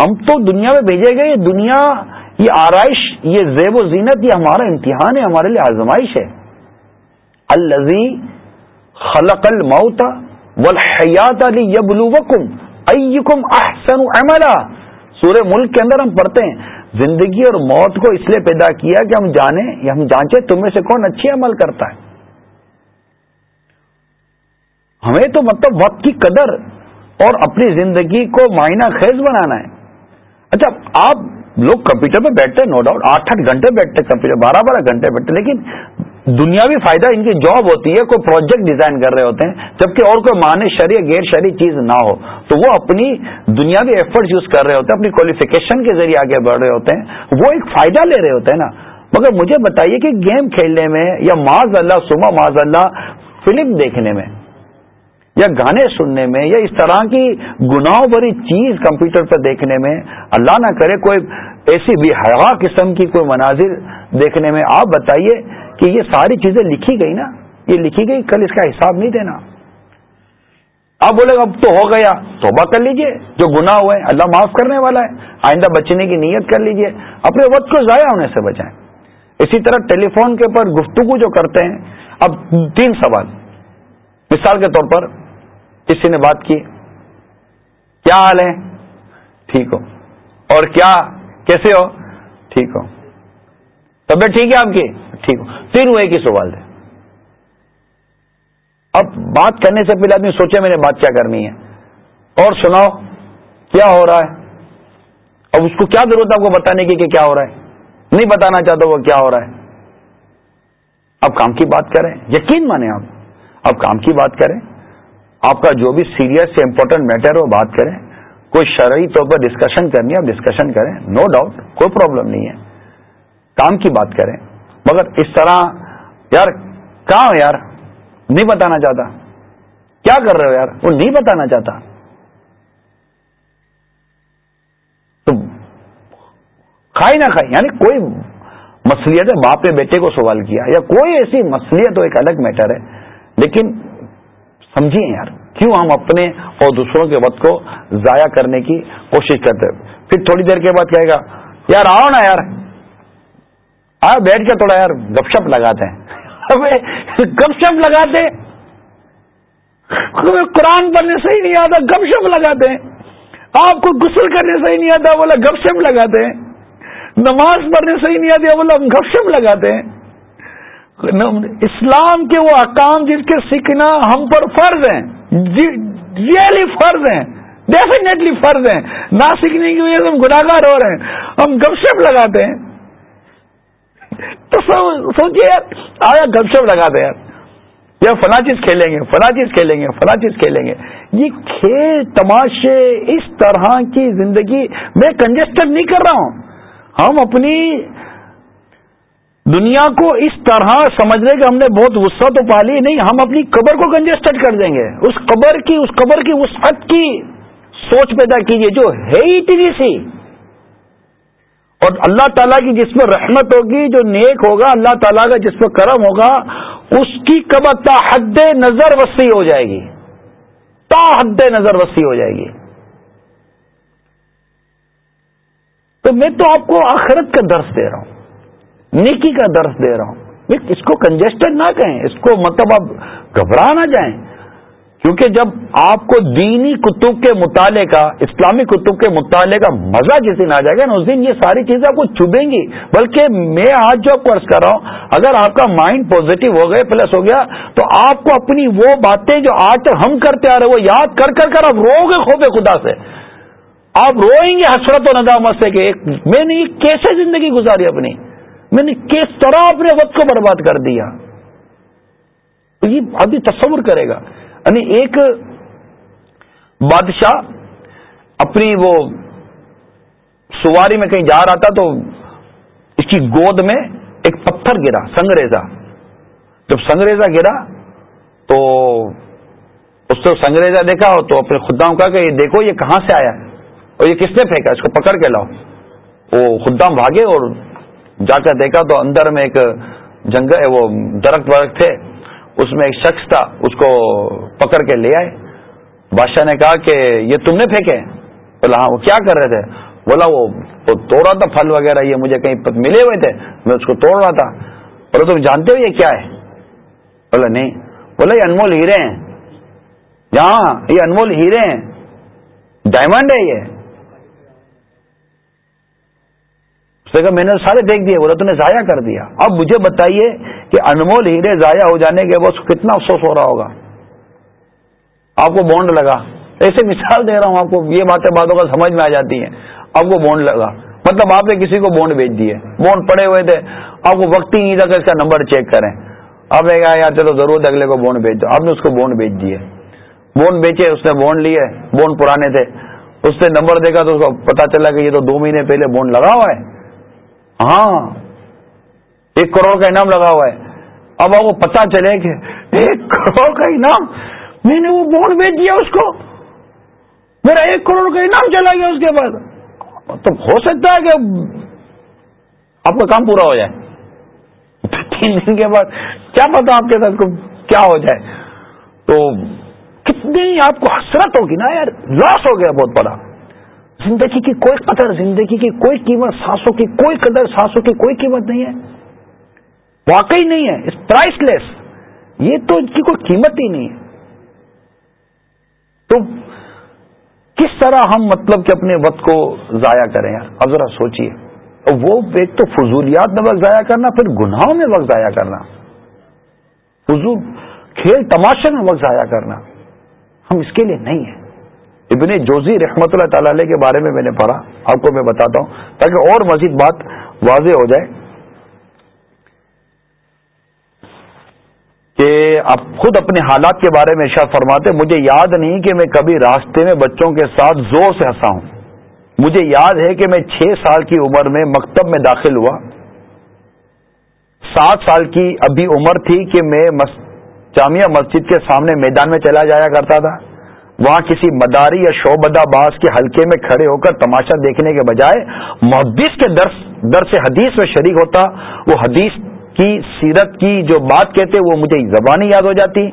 ہم تو دنیا میں بھیجے گئے، یہ دنیا، یہ آرائش، یہ زیب و زینت، یہ ہمارا امتحان ہے، ہمارے لیے آزمائش ہے۔ الزی خلق الموت والحیات علی یبلوکم ایکم احسن عملا۔ سورہ ملک کے اندر ہم پڑھتے ہیں، زندگی اور موت کو اس لیے پیدا کیا کہ ہم جانیں یا ہم جانچیں تمہیں سے کون اچھی عمل کرتا ہے۔ ہمیں تو مطلب وقت کی قدر اور اپنی زندگی کو معائنہ خیز بنانا ہے۔ اچھا آپ لوگ کمپیوٹر پہ بیٹھتے نو ڈاؤٹ آٹھ آٹھ گھنٹے بیٹھتے کمپیوٹر، بارہ بارہ گھنٹے بیٹھتے لیکن دنیاوی فائدہ ان کی جاب ہوتی ہے، کوئی پروجیکٹ ڈیزائن کر رہے ہوتے ہیں، جبکہ اور کوئی مانے شرع غیر شرعی چیز نہ ہو۔ تو وہ اپنی دنیاوی ایفرٹس یوز کر رہے ہوتے ہیں، اپنی کوالیفیکیشن کے ذریعے آگے بڑھ رہے ہوتے ہیں۔ وہ ایک فائدہ لے رہے ہوتے ہیں نا۔ مگر مجھے بتائیے کہ گیم کھیلنے میں یا معاذ اللہ سما معاذ اللہ فلم دیکھنے میں یا گانے سننے میں یا اس طرح کی گناہوں بھری چیز کمپیوٹر پر دیکھنے میں، اللہ نہ کرے کوئی ایسی بھی حیا قسم کی کوئی مناظر دیکھنے میں، آپ بتائیے کہ یہ ساری چیزیں لکھی گئی نا، یہ لکھی گئی، کل اس کا حساب نہیں دینا۔ آپ بولے اب تو ہو گیا، توبہ کر لیجیے، جو گناہ ہوئے، اللہ معاف کرنے والا ہے، آئندہ بچنے کی نیت کر لیجیے، اپنے وقت کو ضائع ہونے سے بچائیں۔ اسی طرح ٹیلی فون کے اوپر گفتگو جو کرتے ہیں، اب تین سوال۔ مثال کے طور پر کسی نے بات کی، کیا حال ہے؟ ٹھیک ہو۔ اور کیا، کیسے ہو؟ ٹھیک ہو۔ طبیعت ٹھیک ہے آپ کی؟ ٹھیک ہو۔ تین ہوئے کی سوال ہے اب بات کرنے سے پہلے آدمی سوچے میں نے بات کیا کرنی ہے۔ اور سناؤ، کیا ہو رہا ہے؟ اب اس کو کیا ضرورت ہے آپ کو بتانے کی کہ کیا ہو رہا ہے؟ نہیں بتانا چاہتا وہ کیا ہو رہا ہے۔ اب کام کی بات کریں، یقین مانے آپ۔ اب کام کی بات کریں، آپ کا جو بھی سیریس یا امپورٹنٹ میٹر ہو بات کریں، کوئی شرعی طور پر ڈسکشن کرنی ہے، آپ ڈسکشن کریں نو ڈاؤٹ کوئی پرابلم نہیں ہے۔ کام کی بات کریں۔ مگر اس طرح، یار، کہاں ہو یار؟ نہیں بتانا چاہتا۔ کیا کر رہے ہو یار؟ وہ نہیں بتانا چاہتا۔ تو کھائی نہ کھائی یعنی کوئی مسلیت ہے باپ نے بیٹے کو سوال کیا، یا کوئی ایسی مسلیت تو ایک الگ میٹر ہے۔ لیکن سمجھیے یار، کیوں ہم اپنے اور دوسروں کے وقت کو ضائع کرنے کی کوشش کرتے پھر تھوڑی دیر کے بعد کہے گا، یار، آؤ نا یار۔ آؤ بیٹھ کے تھوڑا یار گپ شپ لگاتے ہیں۔ گپ شپ لگاتے قرآن پڑھنے سے ہی نہیں آتا، گپ شپ لگاتے۔ ہیں آپ کو غسل کرنے سے ہی نہیں آتا بولا گپ شپ لگاتے۔ ہیں نماز پڑھنے سے ہی نہیں آتی بولا گپ شپ لگاتے۔ ہیں اسلام کے وہ احکام جس کے سیکھنا ہم پر فرض ہیں جی، ریئلی فرض ہیں ڈیفینیٹلی فرض ہیں۔ نہ سیکھنے کی وجہ سے ہم گناگار ہو رہے ہیں۔ ہم گپ شپ لگاتے ہیں۔ تو سوچیے آیا گپ شپ لگاتے ہیں یا فلاں چیز کھیلیں گے، فلاں چیز کھیلیں گے، فلاں چیز کھیلیں گے۔ یہ کھیل تماشے اس طرح کی زندگی میں کنجسٹڈ نہیں کر رہا ہوں۔ ہم اپنی دنیا کو اس طرح سمجھ رہے کہ ہم نے بہت غصہ تو پالی نہیں، ہم اپنی قبر کو کنجسٹڈ کر دیں گے۔ اس قبر کی، اس قبر کی وسعت کی سوچ پیدا کیجیے جو ہے ہی اتنی سی۔ اور اللہ تعالیٰ کی جس میں رحمت ہوگی، جو نیک ہوگا، اللہ تعالیٰ کا جس میں کرم ہوگا، اس کی قبر تا حد نظر وسیع ہو جائے گی۔ تا حد نظر وسیع ہو جائے گی۔ تو میں تو آپ کو آخرت کا درس دے رہا ہوں۔ نیکی کا درس دے رہا ہوں۔ اس کو کنجسٹڈ نہ کہیں، اس کو مطلب آپ گھبرا نہ جائیں۔ کیونکہ جب آپ کو دینی کتب کے مطالعے کا، اسلامی کتب کے مطالعے کا مزہ جس دن آ جائے گا نا، اس دن یہ ساری چیزیں آپ کو چبیں گی۔ بلکہ میں آج جو آپ کو کر رہا ہوں، اگر آپ کا مائنڈ پوزیٹو ہو گئے پلس ہو گیا، تو آپ کو اپنی وہ باتیں جو آج تک ہم کرتے آ رہے وہ یاد کر کر کر آپ رو گے خوبے خدا سے۔ آپ روئیں گے حسرت و ندامت سے کہ میں نے یہ کیسے زندگی گزاری اپنی؟ میں نے کس طرح اپنے وقت کو برباد کر دیا؟ تو یہ آدمی تصور کرے گا۔ یعنی ایک بادشاہ اپنی وہ سواری میں کہیں جا رہا تھا تو اس کی گود میں ایک پتھر گرا سنگریزا جب سنگریزا گرا تو اس سے سنگریزا دیکھا ہو تو اپنے خدام کہا کہ یہ دیکھو، یہ کہاں سے آیا؟ اور یہ کس نے پھینکا؟ اس کو پکڑ کے لاؤ۔ وہ خدام بھاگے اور جا کر دیکھا تو اندر میں ایک جنگل، وہ درخت ورخت تھے۔ اس میں ایک شخص تھا، اس کو پکڑ کے لے آئے۔ بادشاہ نے کہا کہ یہ تم نے پھینکے بولا ہاں وہ کیا کر رہے تھے؟ بولا، وہ توڑ رہا تھا، پھل وغیرہ، یہ مجھے کہیں ملے ہوئے تھے، میں اس کو توڑ رہا تھا۔ بولے تم جانتے ہو یہ کیا ہے؟ بولا، نہیں۔ بولا، یہ انمول ہیرے ہیں۔ یہاں، یہ انمول ہیرے ہیں۔ ڈائمنڈ ہے یہ۔ اس نے کہا، میں نے سارے دیکھ دیے، بولا تو نے ضائع کر دیا۔ اب مجھے بتائیے کہ انمول ہیرے ضائع ہو جانے کے بعد کتنا افسوس ہو رہا ہوگا۔ آپ کو بونڈ لگا۔ ایسے مثال دے رہا ہوں آپ کو، یہ باتیں باتوں کا سمجھ میں آ جاتی ہیں۔ آپ کو بونڈ لگا۔ مطلب آپ نے کسی کو بونڈ بیچ دیے۔ بونڈ پڑے ہوئے تھے۔ آپ کو وقت ہی نہیں تھا کہ اس کا نمبر چیک کریں۔ آپ نے کہا، یار چلو ضرورت اگلے کو بونڈ بیچ دو۔ آپ نے اس کو بونڈ بیچ دیے۔ بونڈ بیچے، اس نے بونڈ لیے۔ بونڈ پرانے تھے۔ اس نے نمبر دیکھا تو اس کو پتا چلا کہ یہ تو دو مہینے پہلے بونڈ لگا ہوا ہے۔ ہاں۔ ایک کروڑ کا انعام لگا ہوا ہے۔ اب آپ کو پتا چلے کہ ایک کروڑ کا انعام، میں نے وہ بونڈ بیچ دیا اس کو۔ میرا ایک کروڑ کا انعام چلا گیا اس کے بعد تو ہو سکتا ہے کہ آپ کا کام پورا ہو جائے۔ تین دن کے بعد کیا پتا آپ کے ساتھ کیا ہو جائے۔ تو کتنی آپ کو حسرت ہوگی نا یار، لاس ہو گیا بہت بڑا۔ زندگی کی کوئی قدر، زندگی کی کوئی قیمت، سانسوں کی کوئی قدر، سانسوں کی کوئی قیمت نہیں ہے۔ واقعی نہیں ہے اس پرائس لیس یہ تو اس کی کوئی قیمت ہی نہیں ہے۔ تو کس طرح ہم مطلب کہ اپنے وقت کو ضائع کریں یار؟ اب ذرا سوچیے وہ ایک تو فضولیات میں وقت ضائع کرنا، پھر گناہوں میں وقت ضائع کرنا۔ فضول کھیل تماشے میں وقت ضائع کرنا۔ ہم اس کے لیے نہیں ہیں۔ ابن جوزی رحمت اللہ تعالی کے بارے میں میں نے پڑھا، آپ کو میں بتاتا ہوں، تاکہ اور مزید بات واضح ہو جائے۔ کہ آپ خود اپنے حالات کے بارے میں ارشاد فرماتے مجھے یاد نہیں کہ میں کبھی راستے میں بچوں کے ساتھ زور سے ہنسا ہوں۔ مجھے یاد ہے کہ میں چھ سال کی عمر میں مکتب میں داخل ہوا۔ سات سال کی ابھی عمر تھی کہ میں جامعہ مسجد کے سامنے میدان میں چلا جایا کرتا تھا۔ وہاں کسی مداری یا شوبدہ باز کے حلقے میں کھڑے ہو کر تماشا دیکھنے کے بجائے محدث کے درس درس حدیث میں شریک ہوتا۔ وہ حدیث کی سیرت کی جو بات کہتے وہ مجھے زبانی یاد ہو جاتی،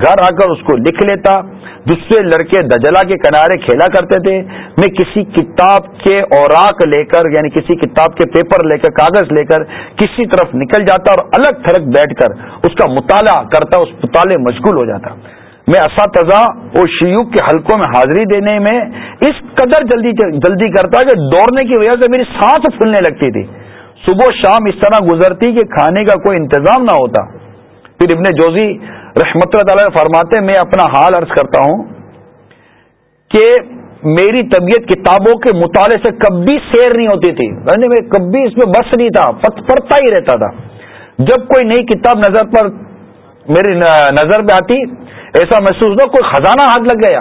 گھر آ کر اس کو لکھ لیتا دوسرے لڑکے دجلا کے کنارے کھیلا کرتے تھے۔ میں کسی کتاب کے اوراق لے کر یعنی کسی کتاب کے پیپر لے کر، کاغذ لے کر کسی طرف نکل جاتا اور الگ تھلگ بیٹھ کر اس کا مطالعہ کرتا، اس مطالعے مشغول ہو جاتا۔ میں اساتذہ اور شیوخ کے حلقوں میں حاضری دینے میں اس قدر جلدی جلدی کرتا کہ دوڑنے کی وجہ سے میری سانس پھولنے لگتی تھی۔ صبح شام اس طرح گزرتی کہ کھانے کا کوئی انتظام نہ ہوتا۔ پھر ابن جوزی رحمت اللہ تعالی فرماتے میں اپنا حال عرض کرتا ہوں کہ میری طبیعت کتابوں کے مطالعے سے کبھی سیر نہیں ہوتی تھی۔ یعنی میں کبھی اس میں بس نہیں تھا پڑھتا ہی رہتا تھا۔ جب کوئی نئی کتاب نظر پر میری نظر پہ آتی، ایسا محسوس ہو کوئی خزانہ ہاتھ لگ گیا۔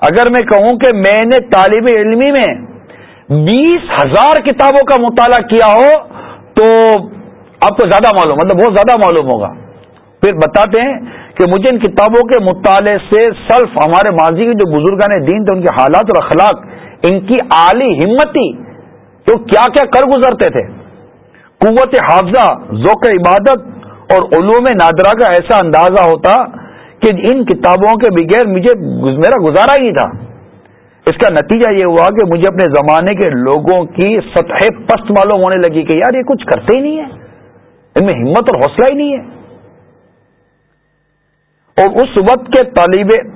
اگر میں کہوں کہ میں نے طالب علمی میں بیس ہزار کتابوں کا مطالعہ کیا ہو تو آپ کو زیادہ معلوم مطلب بہت زیادہ معلوم ہوگا۔ پھر بتاتے ہیں کہ مجھے ان کتابوں کے مطالعے سے سلف ہمارے ماضی کے جو بزرگان دین تھے، ان کے حالات اور اخلاق، ان کی اعلی ہمتی تو کیا کیا کر گزرتے تھے؟ قوت حافظہ، ذوق عبادت اور علوم نادرا کا ایسا اندازہ ہوتا کہ ان کتابوں کے بغیر مجھے میرا گزارا ہی تھا۔ اس کا نتیجہ یہ ہوا کہ مجھے اپنے زمانے کے لوگوں کی سطح پست معلوم ہونے لگی کہ یار یہ کچھ کرتے ہی نہیں ہے ان میں ہمت اور حوصلہ ہی نہیں ہے۔ اور اس وقت کے طالب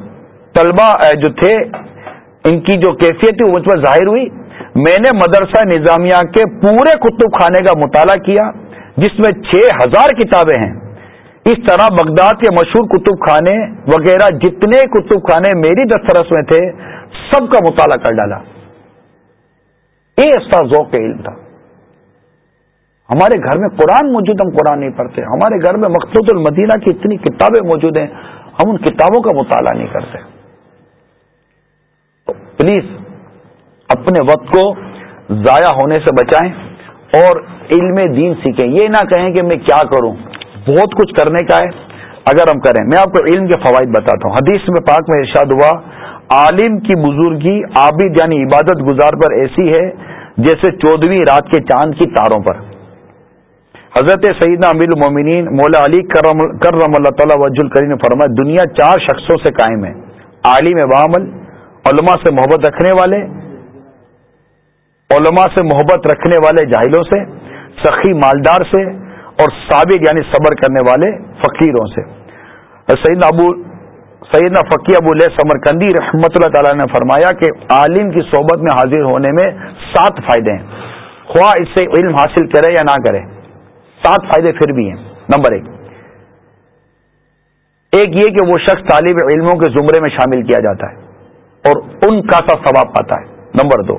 طلبہ جو تھے، ان کی جو کیفیت تھی وہ مجھ پر ظاہر ہوئی۔ میں نے مدرسہ نظامیہ کے پورے کتب خانے کا مطالعہ کیا، جس میں چھ ہزار کتابیں ہیں۔ اس طرح بغداد کے مشہور کتب خانے وغیرہ جتنے کتب خانے میری دسترس میں تھے سب کا مطالعہ کر ڈالا۔ یہ ایسا ذوق علم تھا۔ ہمارے گھر میں قرآن موجود، ہم قرآن نہیں پڑھتے۔ ہمارے گھر میں مقصود المدینہ کی اتنی کتابیں موجود ہیں، ہم ان کتابوں کا مطالعہ نہیں کرتے۔ تو پلیز اپنے وقت کو ضائع ہونے سے بچائیں اور علم دین سیکھیں۔ یہ نہ کہیں کہ میں کیا کروں۔ بہت کچھ کرنے کا ہے۔ اگر ہم کریں، میں آپ کو علم کے فوائد بتاتا ہوں۔ حدیث میں پاک میں ارشاد ہوا عالم کی بزرگی، عابد یعنی عبادت گزار پر ایسی ہے جیسے چودہویں رات کے چاند کی تاروں پر۔ حضرت سیدنا امیر المومنین مولا علی کرم اللہ تعالیٰ وج الکری نے فرمایا، دنیا چار شخصوں سے قائم ہے۔ عالم وامل، علماء سے محبت رکھنے والے، علماء سے محبت رکھنے والے جاہلوں سے، سخی مالدار سے، اور سابق یعنی صبر کرنے والے فقیروں سے۔ سیدنا ابو سیدنا فقی ابو الہ سمرکندی رحمت اللہ تعالی نے فرمایا کہ عالم کی صحبت میں حاضر ہونے میں سات فائدے ہیں۔ خواہ اس سے علم حاصل کرے یا نہ کرے، سات فائدے پھر بھی ہیں۔ نمبر ایک۔ ایک یہ کہ وہ شخص طالب علموں کے زمرے میں شامل کیا جاتا ہے اور ان کا سا ثواب پاتا ہے۔ نمبر دو۔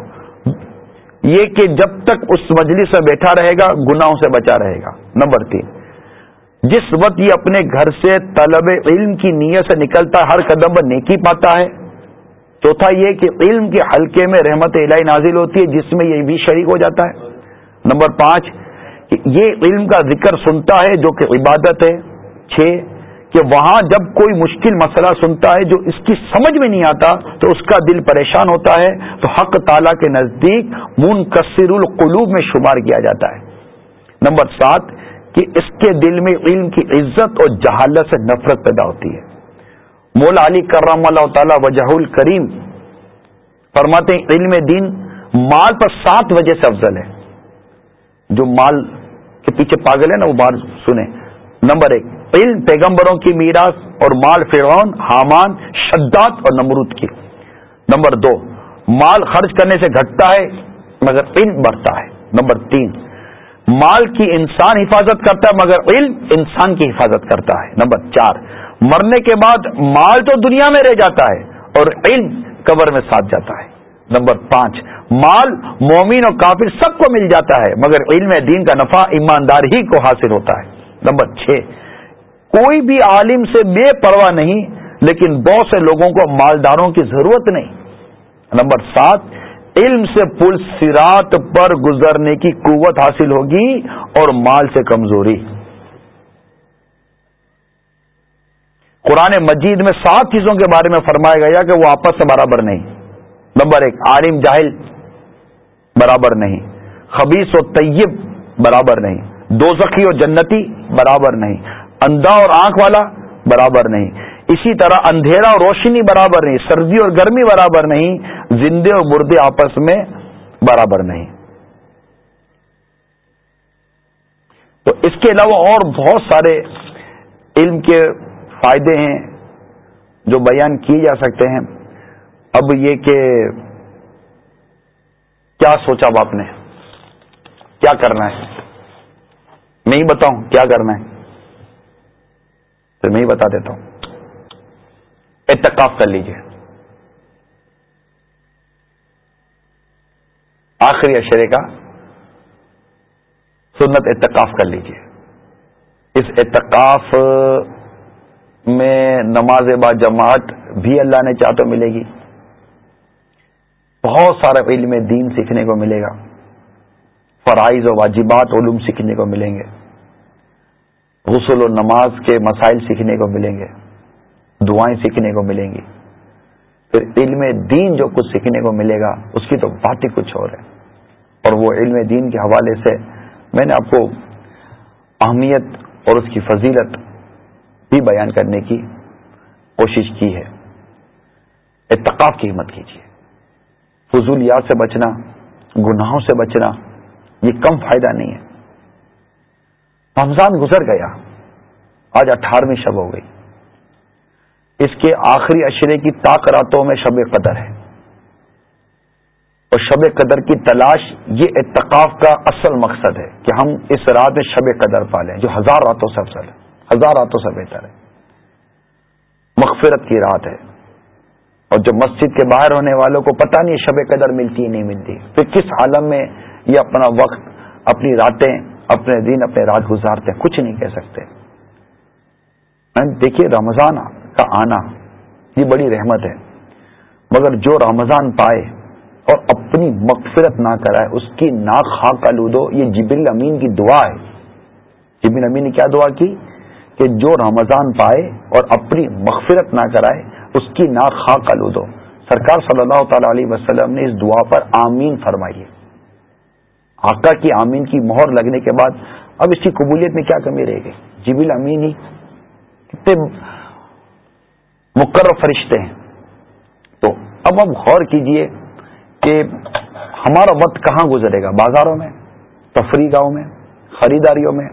یہ کہ جب تک اس مجلس میں بیٹھا رہے گا، گناہوں سے بچا رہے گا۔ نمبر تین۔ جس وقت یہ اپنے گھر سے طلب علم کی نیت سے نکلتا ہر قدم پر نیکی پاتا ہے۔ چوتھا یہ کہ علم کے حلقے میں رحمت الہی نازل ہوتی ہے، جس میں یہ بھی شریک ہو جاتا ہے۔ نمبر پانچ یہ علم کا ذکر سنتا ہے جو کہ عبادت ہے۔ چھ، کہ وہاں جب کوئی مشکل مسئلہ سنتا ہے جو اس کی سمجھ میں نہیں آتا تو اس کا دل پریشان ہوتا ہے۔ تو حق تعالی کے نزدیک منکسر القلوب میں شمار کیا جاتا ہے۔ نمبر سات کہ اس کے دل میں علم کی عزت اور جہالت سے نفرت پیدا ہوتی ہے۔ مولا علی کرم اللہ تعالی وجہ الکریم فرماتے ہیں، علم دین مال پر سات وجہ سے افضل ہے۔ جو مال کے پیچھے پاگل ہے نا، وہ بار سنیں۔ نمبر ایک، علم پیغمبروں کی میراث اور مال فرعون، حامان، شداد اور نمرود کی۔ نمبر دو، مال خرچ کرنے سے گھٹتا ہے مگر علم بڑھتا ہے۔ نمبر تین مال کی انسان حفاظت کرتا ہے مگر علم انسان کی حفاظت کرتا ہے۔ نمبر چار، مرنے کے بعد مال تو دنیا میں رہ جاتا ہے اور علم قبر میں ساتھ جاتا ہے۔ نمبر پانچ، مال مومن اور کافر سب کو مل جاتا ہے، مگر علم دین کا نفع ایماندار ہی کو حاصل ہوتا ہے۔ نمبر چھ، کوئی بھی عالم سے بے پرواہ نہیں، لیکن بہت سے لوگوں کو مالداروں کی ضرورت نہیں۔ نمبر سات علم سے پل سرات پر گزرنے کی قوت حاصل ہوگی اور مال سے کمزوری۔ قرآن مجید میں سات چیزوں کے بارے میں فرمایا گیا کہ وہ آپس سے برابر نہیں۔ نمبر ایک، عالم، جاہل، برابر نہیں۔ خبیص و طیب، برابر نہیں۔ دو زخی و جنتی، برابر نہیں۔ اندھا اور آنکھ والا، برابر نہیں۔ اسی طرح اندھیرا اور روشنی برابر نہیں، سردی اور گرمی برابر نہیں، زندے اور مردے آپس میں برابر نہیں۔ تو اس کے علاوہ اور بہت سارے علم کے فائدے ہیں جو بیان کیے جا سکتے ہیں۔ اب یہ کہ کیا سوچا اب آپ نے؟ کیا کرنا ہے؟ میں ہی بتاؤں کیا کرنا ہے۔ پھر میں ہی بتا دیتا ہوں۔ اتقاف کر لیجیے۔ آخری اشرے کا سنت اتقاف کر لیجیے۔ اس اتقاف میں نماز با جماعت بھی اللہ نے چاہ تو ملے گی۔ بہت سارا علم دین سیکھنے کو ملے گا۔ فرائض و واجبات علوم سیکھنے کو ملیں گے۔ غسل و نماز کے مسائل سیکھنے کو ملیں گے۔ دعائیں سیکھنے کو ملیں گی۔ پھر علم دین جو کچھ سیکھنے کو ملے گا، اس کی تو بات ہی کچھ اور ہے۔ اور وہ علم دین کے حوالے سے میں نے آپ کو اہمیت اور اس کی فضیلت بھی بیان کرنے کی کوشش کی ہے۔ اتقاف کی ہمت کیجیے۔ فضولیات سے بچنا، گناہوں سے بچنا، یہ کم فائدہ نہیں ہے۔ رمضان گزر گیا۔ آج اٹھارہویں شب ہو گئی۔ اس کے آخری اشرے کی تاک راتوں میں شب قدر ہے۔ اور شب قدر کی تلاش یہ اتقاف کا اصل مقصد ہے کہ ہم اس رات میں شب قدر پالیں، جو ہزار راتوں سے افضل ہے۔ ہزار راتوں سے بہتر ہے۔ مغفرت کی رات ہے۔ اور جو مسجد کے باہر ہونے والوں کو پتہ نہیں شب قدر ملتی نہیں ملتی، پھر کس عالم میں یہ اپنا وقت، اپنی راتیں، اپنے دن، اپنے رات گزارتے ہیں؟ کچھ نہیں کہہ سکتے۔ دیکھیے رمضان کا آنا یہ بڑی رحمت ہے۔ مگر جو رمضان پائے اور اپنی مغفرت نہ کرائے، اس کی ناک خاک کا لودو یہ جبل امین کی دعا ہے۔ جبل امین نے کیا دعا کی؟ کہ جو رمضان پائے اور اپنی مغفرت نہ کرائے، اس کی نا خاک آلود ہو سرکار صلی اللہ تعالی علیہ وسلم نے اس دعا پر آمین فرمائی ہے۔ آقا کی آمین کی مہر لگنے کے بعد اب اس کی قبولیت میں کیا کمی رہے گی جبیل امین ہی کتنے مقرر فرشتے ہیں۔ تو اب اب غور کیجیے کہ ہمارا وقت کہاں گزرے گا؟ بازاروں میں تفریح گاہوں میں، خریداریوں میں،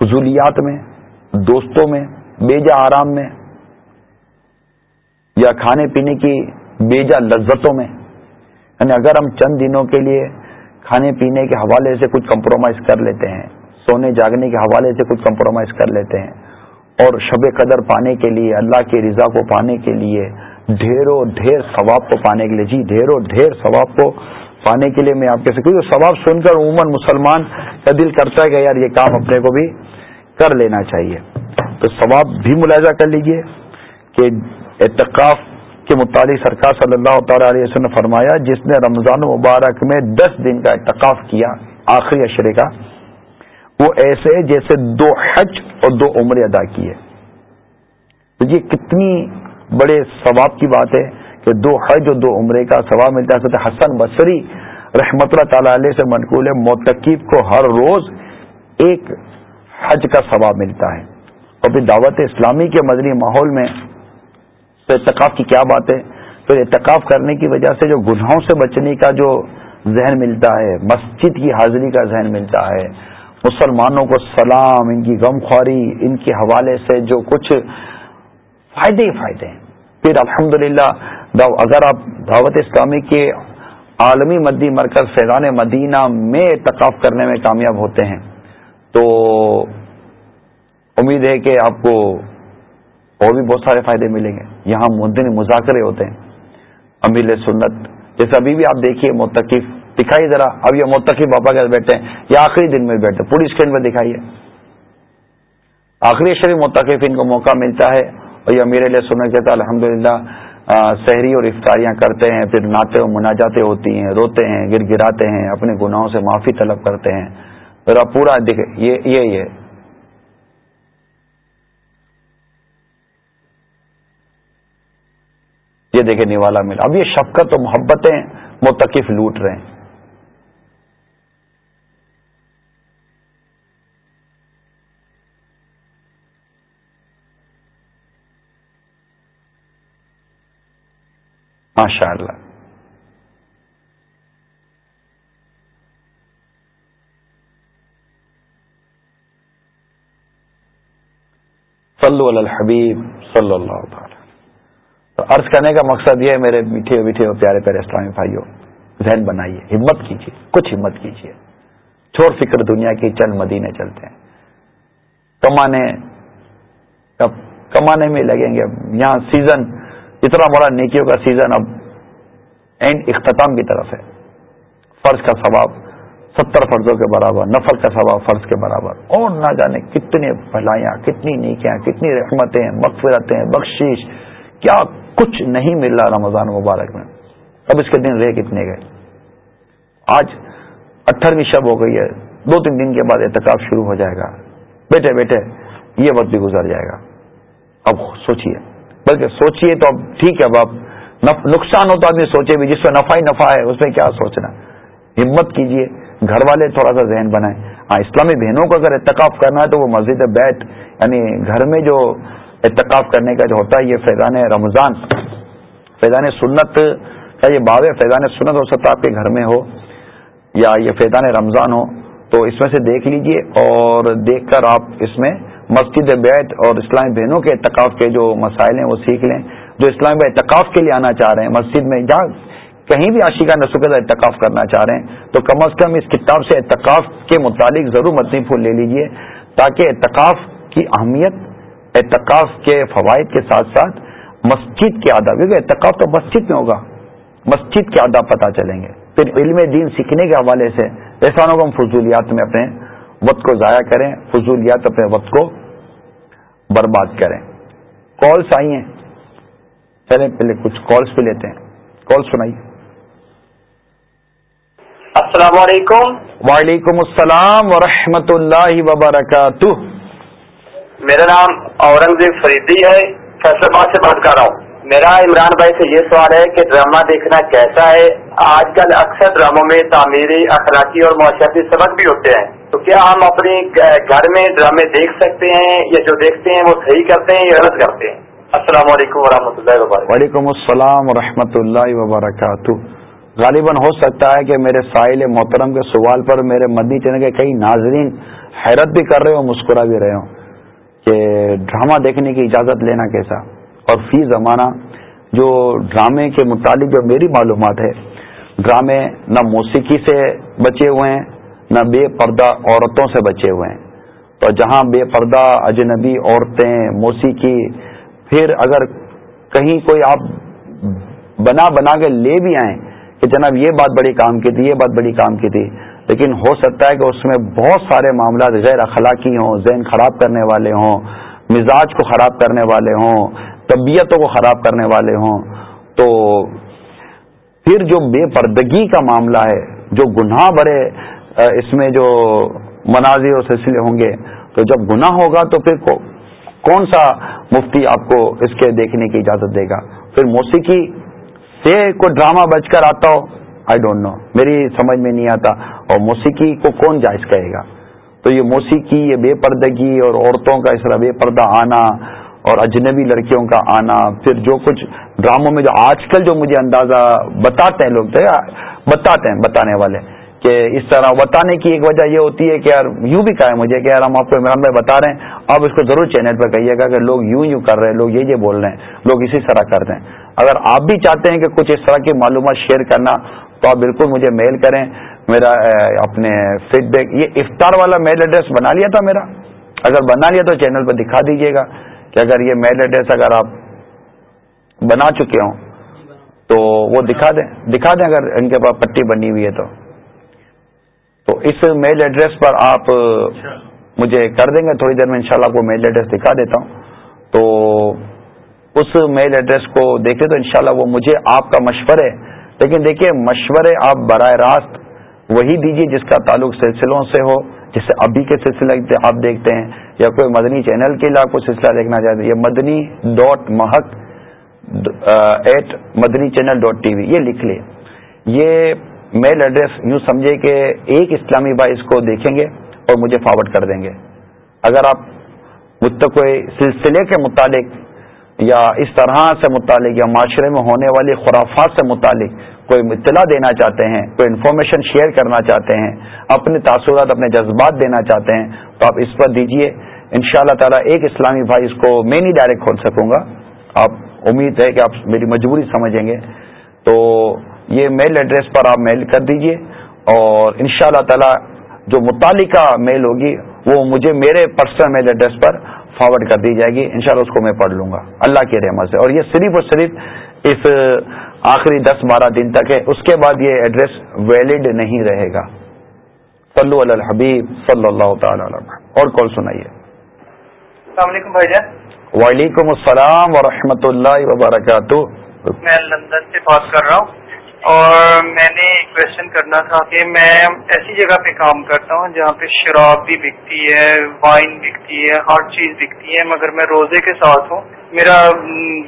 فضولیات میں، دوستوں میں، بیجا آرام میں، یا کھانے پینے کی بیجا لذتوں میں۔ یعنی اگر ہم چند دنوں کے لیے کھانے پینے کے حوالے سے کچھ کمپرومائز کر لیتے ہیں، سونے جاگنے کے حوالے سے کچھ کمپرومائز کر لیتے ہیں اور شب قدر پانے کے لیے، اللہ کی رضا کو پانے کے لیے، ڈھیروں ڈھیر ثواب کو پانے کے لیے۔ جی ڈھیروں ڈھیر ثواب کو پانے کے لیے میں آپ کے سکوں ثواب سن کر عموماً مسلمان کا دل کرتا ہے کہ یار یہ کام اپنے کو بھی کر لینا چاہیے۔ تو ثواب بھی ملاحظہ کر لیجیے کہ اعتکاف کے متعلق سرکار صلی اللہ تعالی علیہ وسلم نے فرمایا، جس نے رمضان مبارک میں دس دن کا اعتکاف کیا، آخری اشرے کا وہ ایسے جیسے دو حج اور دو عمر ادا کیے تو یہ کتنی بڑے ثواب کی بات ہے کہ دو حج اور دو عمرے کا ثواب ملتا ہے۔ حسن بصری رحمت اللہ تعالی علیہ سے منقول ہے موتقیب کو ہر روز ایک حج کا ثواب ملتا ہے۔ اور پھر دعوت اسلامی کے مدنی ماحول میں تو اعتکاف کی کیا بات ہے؟ تو اعتکاف کرنے کی وجہ سے جو گناہوں سے بچنے کا جو ذہن ملتا ہے، مسجد کی حاضری کا ذہن ملتا ہے مسلمانوں کو سلام، ان کی غم خواری ان کے حوالے سے جو کچھ فائدے ہی فائدے ہیں۔ پھر الحمد اگر آپ دعوت اسلامی کے عالمی مدی مرکز فیضان مدینہ میں اعتکاف کرنے میں کامیاب ہوتے ہیں، تو امید ہے کہ آپ کو اور بھی بہت سارے فائدے ملیں گے۔ یہاں مدن مذاکرے ہوتے ہیں، امیل سنت، جیسے ابھی بھی آپ دیکھیے متقف دکھائیے ذرا، اب یہ متقف بابا کے بیٹھے ہیں۔ یا آخری دن میں بیٹھے پوری اسکرین پہ دکھائیے۔ آخری شریف متقف ان کو موقع ملتا ہے اور یہ امیر علیہ سنت کہتا ہے الحمد للہ شہری اور افطاریاں کرتے ہیں، پھر ناطے و مناجاتیں ہوتی ہیں، روتے ہیں گر گراتے ہیں، اپنے گناہوں سے معافی طلب کرتے ہیں۔ ذرا پورا دیکھے یہ یہ یہ۔ دیکھے نوالا ملا اب یہ شفقت و محبتیں متقف لوٹ رہے ہیں۔ ماشاء اللہ صلو علی الحبیب صلی اللہ تعالی۔ تو عرض کرنے کا مقصد یہ ہے میرے میٹھے میٹھے اور پیارے پیارے اسلامی بھائیوں، ذہن بنائیے، ہمت کیجیے، کچھ ہمت کیجیے۔ چھوڑ فکر دنیا کی چل مدینے چلتے ہیں۔ کمانے کمانے میں لگیں گے۔ یہاں سیزن اتنا بڑا نیکیوں کا سیزن اب اینڈ اختتام کی طرف ہے۔ فرض کا ثواب ستر فرضوں کے برابر، نفل کا ثواب فرض کے برابر۔ اور نہ جانے کتنے بھلائیاں، کتنی نیکیاں، کتنی رحمتیں، مغفرتیں، بخشش، کیا کچھ نہیں مل رہا رمضان مبارک میں۔ اب اس کے دن رہ کتنے گئے؟ آج اٹھارہویں شب ہو گئی ہے، دو تین دن کے بعد احتکاب شروع ہو جائے گا۔ بیٹھے بیٹھے یہ وقت بھی گزر جائے گا۔ اب سوچیے بلکہ سوچیے تو اب ٹھیک ہے، اب آپ نقصان ہو تو آدمی سوچے بھی، جس میں نفع ہی نفع ہے، اس میں کیا سوچنا؟ ہمت کیجیے گھر والے تھوڑا سا ذہن بنائیں۔ ہاں اسلامی بہنوں کو اگر اتقاف کرنا ہے تو وہ مسجد بیٹھ یعنی گھر میں جو اتقاف کرنے کا جو ہوتا ہے، یہ فیضان رمضان، فیضان سنت کا یہ باو فیضان سنت ہو سکتا آپ کے گھر میں ہو، یا یہ فیضان رمضان ہو، تو اس میں سے دیکھ لیجیے اور دیکھ کر آپ اس میں مسجد بیت اور اسلامی بہنوں کے اتقاف کے جو مسائل ہیں، وہ سیکھ لیں۔ جو اسلامی اتقاف کے لیے آنا چاہ رہے ہیں، مسجد میں جہاں کہیں بھی عاشقہ نسو کا اتقاف کرنا چاہ رہے ہیں، تو کم از کم اس کتاب سے اتقاف کے متعلق ضرور مدنی پھول لے لیجیے، تاکہ اتقاف کی اہمیت، اعتکاف کے فوائد کے ساتھ ساتھ مسجد کے آداب، کیونکہ اعتکاف تو مسجد میں ہوگا۔ مسجد کے آداب پتہ چلیں گے۔ پھر علم دین سیکھنے کے حوالے سے ایسا نہ ہم فضولیات میں اپنے وقت کو ضائع کریں۔ فضولیات اپنے وقت کو برباد کریں۔ کالس آئی ہیں۔ چلیں پہلے کچھ کالس بھی لیتے ہیں۔ کال سنائیے۔ السلام علیکم۔ وعلیکم السلام ورحمۃ اللہ وبرکاتہ۔ میرا نام اورنگزیب فریدی ہے۔ فیصلہ باد سے بات کر رہا ہوں۔ میرا عمران بھائی سے یہ سوال ہے کہ ڈرامہ دیکھنا کیسا ہے؟ آج کل اکثر ڈراموں میں تعمیری اخلاقی اور معاشرتی سبق بھی ہوتے ہیں۔ تو کیا ہم اپنی گھر میں ڈرامے دیکھ سکتے ہیں یا جو دیکھتے ہیں وہ صحیح کرتے ہیں یا غلط کرتے ہیں؟ السلام علیکم ورحمۃ اللہ وبرکاتہ۔ وعلیکم السلام ورحمۃ اللہ وبرکاتہ۔ غالباً ہو سکتا ہے کہ میرے ساحل محترم کے سوال پر میرے مدی چینل کے کئی ناظرین حیرت بھی کر رہے ہوں، مسکرا بھی رہے ہوں کہ ڈرامہ دیکھنے کی اجازت لینا کیسا؟ اور فی زمانہ جو ڈرامے کے متعلق جو میری معلومات ہے، ڈرامے نہ موسیقی سے بچے ہوئے ہیں نہ بے پردہ عورتوں سے بچے ہوئے ہیں۔ تو جہاں بے پردہ اجنبی عورتیں، موسیقی، پھر اگر کہیں کوئی آپ بنا بنا کے لے بھی آئیں کہ جناب یہ بات بڑی کام کی تھی، یہ بات بڑی کام کی تھی، لیکن ہو سکتا ہے کہ اس میں بہت سارے معاملات غیر اخلاقی ہوں، ذہن خراب کرنے والے ہوں، مزاج کو خراب کرنے والے ہوں، طبیعتوں کو خراب کرنے والے ہوں۔ تو پھر جو بے پردگی کا معاملہ ہے، جو گناہ بڑے اس میں جو مناظر اور سلسلے ہوں گے، تو جب گناہ ہوگا تو پھر کون سا مفتی آپ کو اس کے دیکھنے کی اجازت دے گا؟ پھر موسیقی سے کوئی ڈرامہ بچ کر آتا ہو؟ آئی ڈونٹ نو میری سمجھ میں نہیں آتا۔ اور موسیقی کو کون جائز کہے گا؟ تو یہ موسیقی، یہ بے پردگی اور عورتوں کا اس طرح بے پردہ آنا اور اجنبی لڑکیوں کا آنا، پھر جو کچھ ڈراموں میں جو آج کل جو مجھے اندازہ بتاتے ہیں لوگ بتاتے ہیں، بتانے والے۔ کہ اس طرح بتانے کی ایک وجہ یہ ہوتی ہے کہ یار یوں بھی کہا ہے مجھے کہ یار ہم آپ کو عمران بھائی بتا رہے ہیں، آپ اس کو ضرور چینل پہ کہیے گا کہ لوگ یوں یوں کر رہے ہیں، لوگ یہ یہ بول رہے ہیں، لوگ اسی طرح کر رہے ہیں۔ اگر آپ بھی چاہتے ہیں کہ کچھ اس طرح کی معلومات شیئر کرنا، تو آپ بالکل مجھے میل کریں۔ میرا اپنے فیڈ بیک یہ افطار والا میل ایڈریس بنا لیا تھا میرا۔ اگر بنا لیا تو چینل پہ دکھا دیجیے گا کہ اگر یہ میل ایڈریس اگر آپ بنا چکے ہوں، تو وہ دکھا دیں۔ دکھا دیں اگر ان کے پاس پٹی بنی ہوئی ہے تو۔ تو اس میل ایڈریس پر آپ مجھے کر دیں گے تھوڑی دیر میں انشاءاللہ شاء کو میل ایڈریس دکھا دیتا ہوں۔ تو اس میل ایڈریس کو دیکھیں تو انشاءاللہ وہ مجھے آپ کا مشورے لیکن دیکھیے مشورے آپ براہ راست وہی دیجیے جس کا تعلق سلسلوں سے ہو جیسے ابھی کے سلسلے آپ دیکھتے ہیں یا کوئی مدنی چینل کے کو سلسلہ دیکھنا چاہتے ہیں۔ یہ Madani dot Mahak at Madani channel dot T V یہ لکھ لیں۔ یہ میل ایڈریس یوں سمجھے کہ ایک اسلامی بھائی اس کو دیکھیں گے اور مجھے فارورڈ کر دیں گے۔ اگر آپ مجھ تک کوئی سلسلے کے متعلق یا اس طرح سے متعلق یا معاشرے میں ہونے والی خرافات سے متعلق کوئی اطلاع دینا چاہتے ہیں، کوئی انفارمیشن شیئر کرنا چاہتے ہیں، اپنے تاثرات، اپنے جذبات دینا چاہتے ہیں، تو آپ اس پر دیجیے۔ ان شاء اللہ تعالیٰ ایک اسلامی بھائی اس کو میں نہیں ڈائریکٹ کھول سکوں گا۔ آپ امید ہے کہ آپ میری مجبوری سمجھیں گے۔ تو یہ میل ایڈریس پر آپ میل کر دیجیے اور ان شاء اللہ تعالی جو متعلقہ میل ہوگی وہ مجھے میرے پرسنل میل ایڈریس پر فارورڈ کر دی جائے گی۔ انشاءاللہ اس کو میں پڑھ لوں گا۔ اللہ کی رحمت سے۔ اور یہ صرف اور صرف اس آخری دس بارہ دن تک ہے۔ اس کے بعد یہ ایڈریس ویلڈ نہیں رہے گا۔ صلو علی الحبیب صلی اللہ تعالی علیہ اور کال سنائیے؟ السلام علیکم بھائی جان۔ وعلیکم السلام ورحمۃ اللہ وبرکاتہ۔ میں لندن سے بات کر رہا ہوں۔ اور میں نے ایک کوشچن کرنا تھا کہ میں ایسی جگہ پہ کام کرتا ہوں جہاں پہ شراب بھی بکتی ہے وائن بکتی ہے، ہر چیز بکتی ہے، مگر میں روزے کے ساتھ ہوں۔ میرا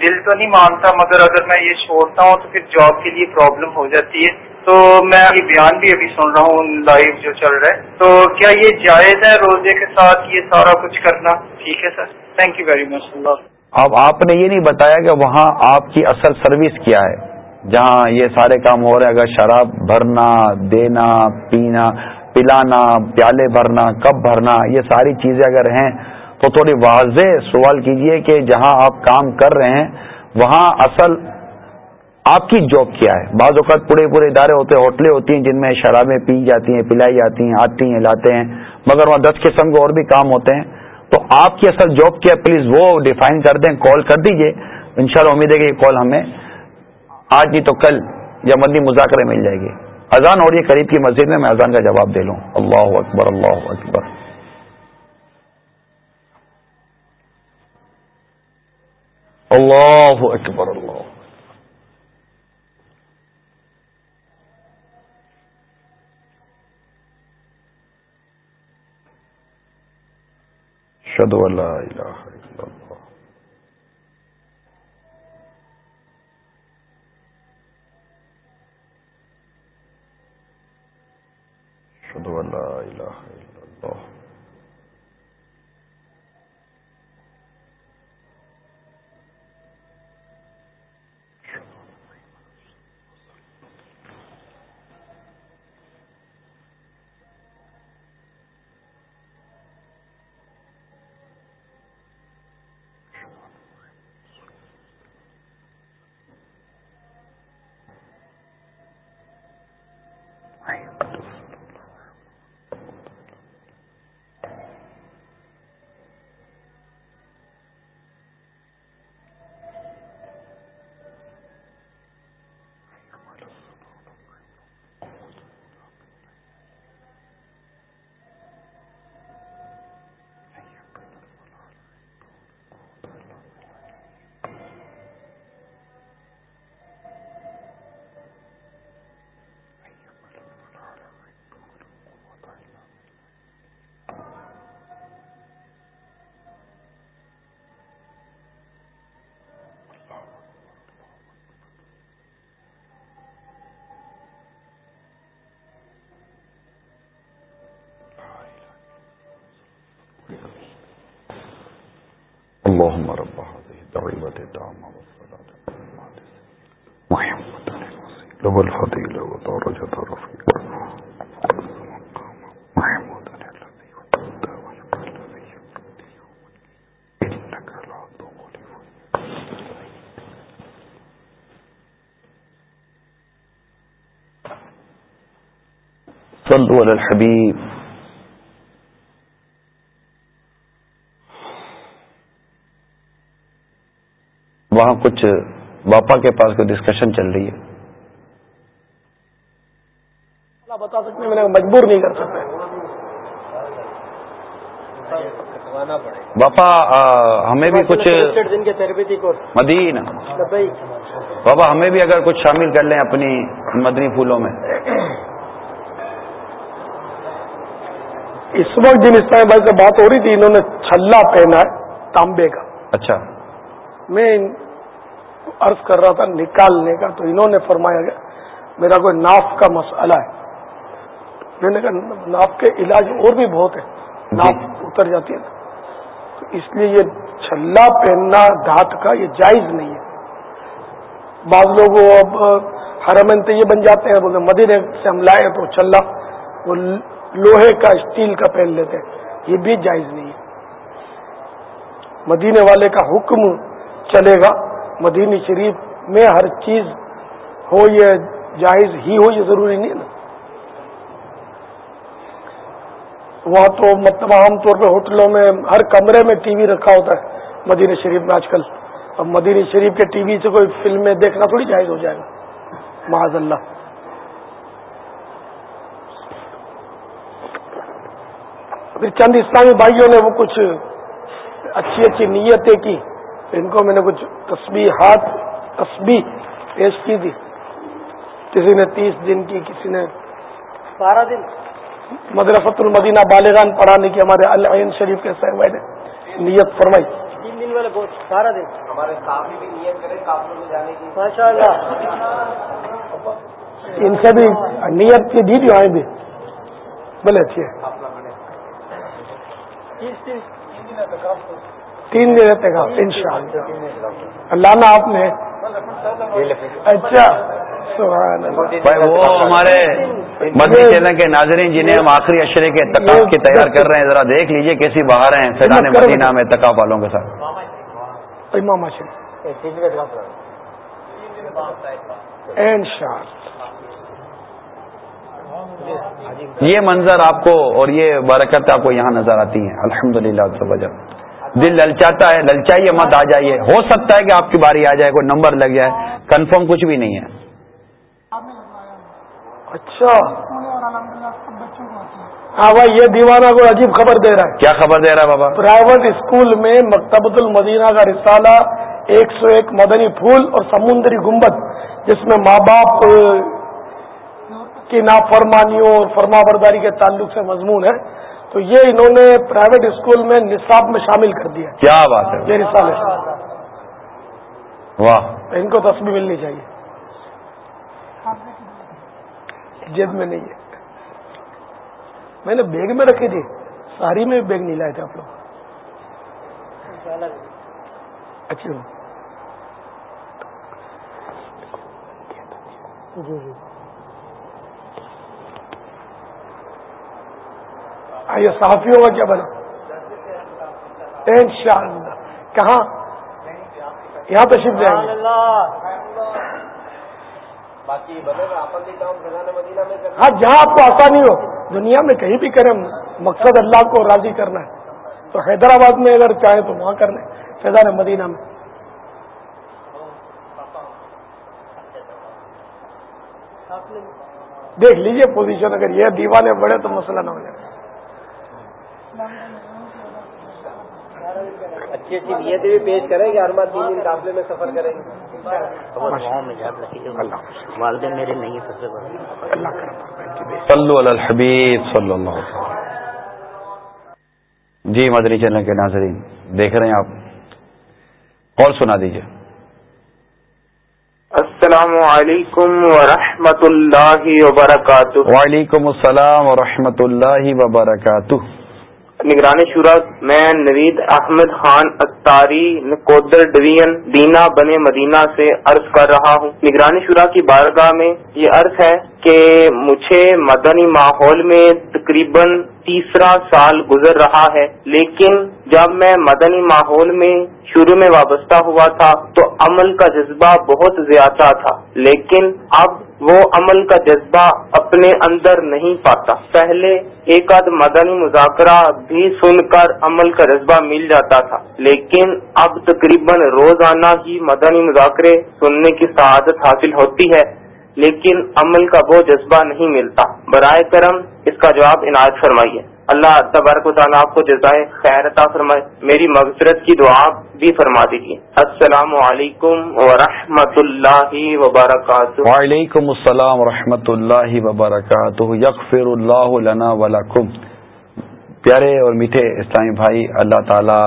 دل تو نہیں مانتا، مگر اگر میں یہ چھوڑتا ہوں تو پھر جاب کے لیے پرابلم ہو جاتی ہے۔ تو میں یہ بیان بھی ابھی سن رہا ہوں لائیو جو چل رہا ہے۔ تو کیا یہ جائز ہے روزے کے ساتھ یہ سارا کچھ کرنا؟ ٹھیک ہے sir. Thank you very much اللہ اب آپ نے یہ نہیں بتایا کہ وہاں آپ کی اصل سروس کیا ہے۔ جہاں یہ سارے کام ہو رہے ہیں، اگر شراب بھرنا، دینا، پینا، پلانا، پیالے بھرنا کب بھرنا، یہ ساری چیزیں اگر ہیں، تو تھوڑی واضح سوال کیجیے کہ جہاں آپ کام کر رہے ہیں، وہاں اصل آپ کی جاب کیا ہے؟ بعض اوقات پورے پورے ادارے ہوتے ہیں، ہوٹلیں ہوتی ہیں، جن میں شرابیں پی جاتی ہیں، پلائی جاتی ہیں، آتی ہیں، لاتے ہیں، مگر وہاں دس قسم کے اور بھی کام ہوتے ہیں۔ تو آپ کی اصل جاب کیا پلیز وہ ڈیفائن کر دیں، کال کر دیجیے۔ انشاءاللہ امید ہے کہ یہ کال ہمیں آج نہیں تو کل یا مدنی مذاکرے مل جائے گی۔ اذان اور یہ قریب کی مسجد میں میں اذان کا جواب دے لوں۔ اللہ اکبر اللہ اکبر۔ اللہ اکبر، اللہ۔ شد اللہ۔ اللهم رب هذه الدعوة التامة والصلاة محمد له الفضيلة ودرجة الرفيقة محمود الذي وجدت ويبقى الذي إنك لا تخلف. صلوا على الحبيب. وہاں کچھ باپا کے پاس کوئی ڈسکشن چل رہی ہے۔ بتا سکتے میں مجبور نہیں کر سکتے باپا ہمیں بھی کچھ دن کے تربیتی بابا ہمیں بھی اگر کچھ شامل کر لیں اپنی مدنی پھولوں میں۔ اس وقت جن اسلام بھائی سے بات ہو رہی تھی انہوں نے چھلا پہنا ہے تانبے کا۔ اچھا۔ میں عرض کر رہا تھا نکالنے کا، تو انہوں نے فرمایا گیا میرا کوئی ناف کا مسئلہ ہے۔ میں نے کہا، ناف کے علاج اور بھی بہت ہے ناف اتر جاتی ہے نا۔ تو اس لیے یہ چھلا پہننا دھات کا یہ جائز نہیں ہے۔ بعض لوگ اب حرمین تو یہ بن جاتے ہیں، بولتے مدینے سے ہم لائے تو چھلا، وہ لوہے کا اسٹیل کا پہن لیتے ہیں۔ یہ بھی جائز نہیں ہے۔ مدینے والے کا حکم چلے گا۔ مدینی شریف میں ہر چیز ہو، یہ جائز ہی ہو، یہ ضروری نہیں نا۔ وہاں تو مطلب عام طور پہ ہوٹلوں میں ہر کمرے میں ٹی وی رکھا ہوتا ہے مدینہ شریف میں آج کل۔ اب مدینہ شریف کے ٹی وی سے کوئی فلمیں دیکھنا تھوڑی جائز ہو جائے گا۔ معاذ اللہ۔ پھر چند اسلامی بھائیوں نے وہ کچھ اچھی اچھی نیتیں کی۔ ان کو میں نے کچھ تصبیحات تسبیح پیش کی تھی۔ کسی نے تیس دن کی کسی نے بارہ دن۔ مدرفت المدینہ بالغان پڑھانے کی ہمارے العین شریف کے صحبہ نے نیت فرمائی۔ تین دن والے بہت بارہ دن۔ ہمارے بھی نیت کریں ماشاء اللہ ان سے بھی نیت کی دی تھی بھی۔ بولے اچھی ہے تین دن رہتے گا ان شاء اللہ لانا آپ نے اچھا وہ ہمارے مدنی چینل کے ناظرین جنہیں ہم آخری اشرے کے اتقاف کی تیار کر رہے ہیں ذرا دیکھ لیجیے کیسی باہر ہیں فیضان مدینہ میں اتقاف والوں کے ساتھ۔ امام یہ منظر آپ کو اور یہ برکت آپ کو یہاں نظر آتی ہیں۔ الحمد للہ دل للچاتا ہے للچائیے مت آ جائیے۔ ہو سکتا ہے کہ آپ کی باری آ جائے کوئی نمبر لگ جائے۔ کنفرم کچھ بھی نہیں ہے۔ اچھا۔ ہاں بھائی یہ دیوانہ کو عجیب خبر دے رہا ہے۔ کیا خبر دے رہا ہے بابا؟ پرائیویٹ اسکول میں مکتبۃ المدینہ کا رسالہ ایک سو ایک مدنی پھول اور سمندری گنبد جس میں ماں باپ کی نافرمانیوں اور فرما برداری کے تعلق سے مضمون ہے۔ تو یہ انہوں نے پرائیویٹ اسکول میں نصاب میں شامل کر دیا۔ کیا بات ہے؟ یہ نصاب ہے۔ واہ۔ ان کو تصویر ملنی چاہیے۔ جیب میں نہیں ہے۔ میں نے بیگ میں رکھی تھی ساری میں بیگ نہیں لائے تھے آپ لوگ۔ اچھی جی جی۔ آئیے صحافیوں کا کیا بنا؟ ان شاء اللہ کہاں؟ یہاں تشریف لے ہاں جہاں آپ کو آسانی ہو دنیا میں کہیں بھی کریں مقصد اللہ کو راضی کرنا ہے۔ تو حیدرآباد میں اگر چاہیں تو وہاں کر لیں فیضان مدینہ میں۔ دیکھ لیجیے پوزیشن اگر یہ دیوانے بڑے تو مسئلہ نہ ہو جائے۔ اچھی اچھی نیتیں بھی پیش کریں گے ہر بار تین دن قافلے میں سفر کریں گے۔ والدین میرے نہیں سب سے بڑا صلو علی الحبیب صلی اللہ علیہ وسلم۔ جی مدری چینل کے ناظرین دیکھ رہے ہیں آپ۔ اور سنا دیجیے السلام علیکم ورحمۃ اللہ وبرکاتہ۔ وعلیکم السلام ورحمۃ اللہ وبرکاتہ۔ نگران شورا، میں نوید احمد خان اتاری نکودر ڈویژن، دینا بنے مدینہ سے عرض کر رہا ہوں۔ نگران شورا کی بارگاہ میں یہ عرض ہے کہ مجھے مدنی ماحول میں تقریباً تیسرا سال گزر رہا ہے، لیکن جب میں مدنی ماحول میں شروع میں وابستہ ہوا تھا تو عمل کا جذبہ بہت زیادہ تھا، لیکن اب وہ عمل کا جذبہ اپنے اندر نہیں پاتا۔ پہلے ایک آدھ مدنی مذاکرہ بھی سن کر عمل کا جذبہ مل جاتا تھا، لیکن اب تقریباً روزانہ ہی مدنی مذاکرے سننے کی سعادت حاصل ہوتی ہے، لیکن عمل کا وہ جذبہ نہیں ملتا۔ برائے کرم اس کا جواب عنایت فرمائیے۔ اللہ تبارک و تعالیٰ آپ کو جزائے خیر عطا فرمائے۔ میری مغفرت کی دعا بھی فرما دیجیے۔ السلام علیکم ورحمۃ اللہ وبرکاتہ۔ وعلیکم السلام ورحمۃ اللہ وبرکاتہ۔ یغفر اللہ لنا ولکم۔ پیارے اور میٹھے اسلامی بھائی، اللہ تعالی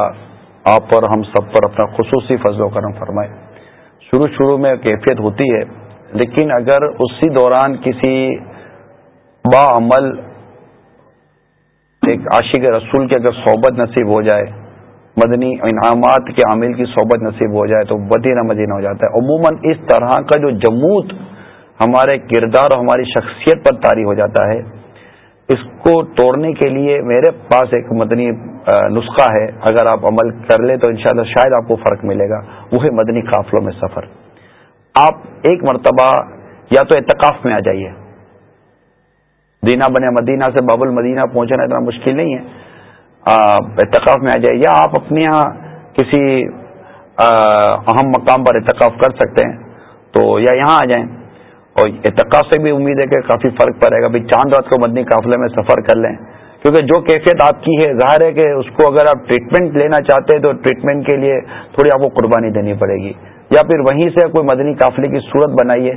آپ پر ہم سب پر اپنا خصوصی فضل و کرم فرمائے۔ شروع شروع میں کیفیت ہوتی ہے، لیکن اگر اسی دوران کسی با عمل ایک عاشق رسول کی اگر صحبت نصیب ہو جائے، مدنی انعامات کے عامل کی صحبت نصیب ہو جائے تو مدینہ مدینہ ہو جاتا ہے۔ عموماً اس طرح کا جو جموت ہمارے کردار اور ہماری شخصیت پر طاری ہو جاتا ہے، اس کو توڑنے کے لیے میرے پاس ایک مدنی نسخہ ہے۔ اگر آپ عمل کر لیں تو انشاءاللہ شاید آپ کو فرق ملے گا۔ وہ ہے مدنی قافلوں میں سفر۔ آپ ایک مرتبہ یا تو اعتکاف میں آ جائیے۔ دینا بنے، مدینہ سے باب المدینہ پہنچنا اتنا مشکل نہیں ہے۔ اعتکاف میں آ جائے، یا آپ اپنے یہاں کسی اہم مقام پر اعتکاف کر سکتے ہیں، تو یا یہاں آ جائیں۔ اور اعتکاف سے بھی امید ہے کہ کافی فرق پڑے گا۔ بھائی چاند رات کو مدنی قافلے میں سفر کر لیں۔ کیونکہ جو کیفیت آپ کی ہے، ظاہر ہے کہ اس کو اگر آپ ٹریٹمنٹ لینا چاہتے ہیں، تو ٹریٹمنٹ کے لیے تھوڑی آپ کو قربانی دینی پڑے گی۔ یا پھر وہیں سے کوئی مدنی قافلے کی صورت بنائیے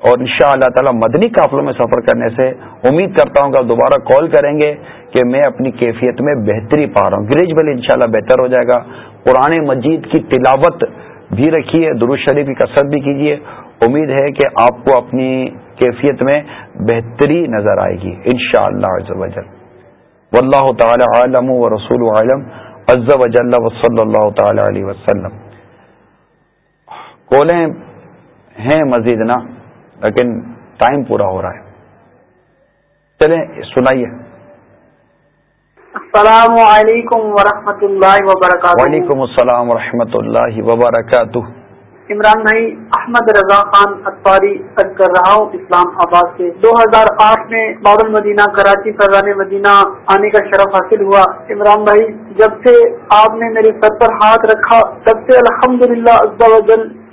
اور ان شاء اللہ تعالی مدنی قافلوں میں سفر کرنے سے امید کرتا ہوں کہ آپ دوبارہ کال کریں گے کہ میں اپنی کیفیت میں بہتری پا رہا ہوں۔ گریجولی ان شاء اللہ بہتر ہو جائے گا۔ قرآن مجید کی تلاوت بھی رکھیے درست شریف کی کثرت بھی کیجیے۔ امید ہے کہ آپ کو اپنی کیفیت میں بہتری نظر آئے گی ان شاء اللہ و اللہ تعالی عالم و رسول عالم۔ عز و جل و صلی اللہ تعالی علیہ وسلم۔ کولیں ہیں مزید نا لیکن ٹائم پورا ہو رہا ہے۔ چلیں سنائیے۔ السلام علیکم ورحمۃ اللہ وبرکاتہ۔ وعلیکم السلام ورحمۃ اللہ وبرکاتہ۔ عمران بھائی احمد رضا خان اطواری سر کر رہا ہوں اسلام آباد سے۔ دو ہزار آٹھ میں باب المدینہ کراچی فیضان مدینہ آنے کا شرف حاصل ہوا۔ عمران بھائی جب سے آپ نے میرے سر پر ہاتھ رکھا تب سے الحمد للہ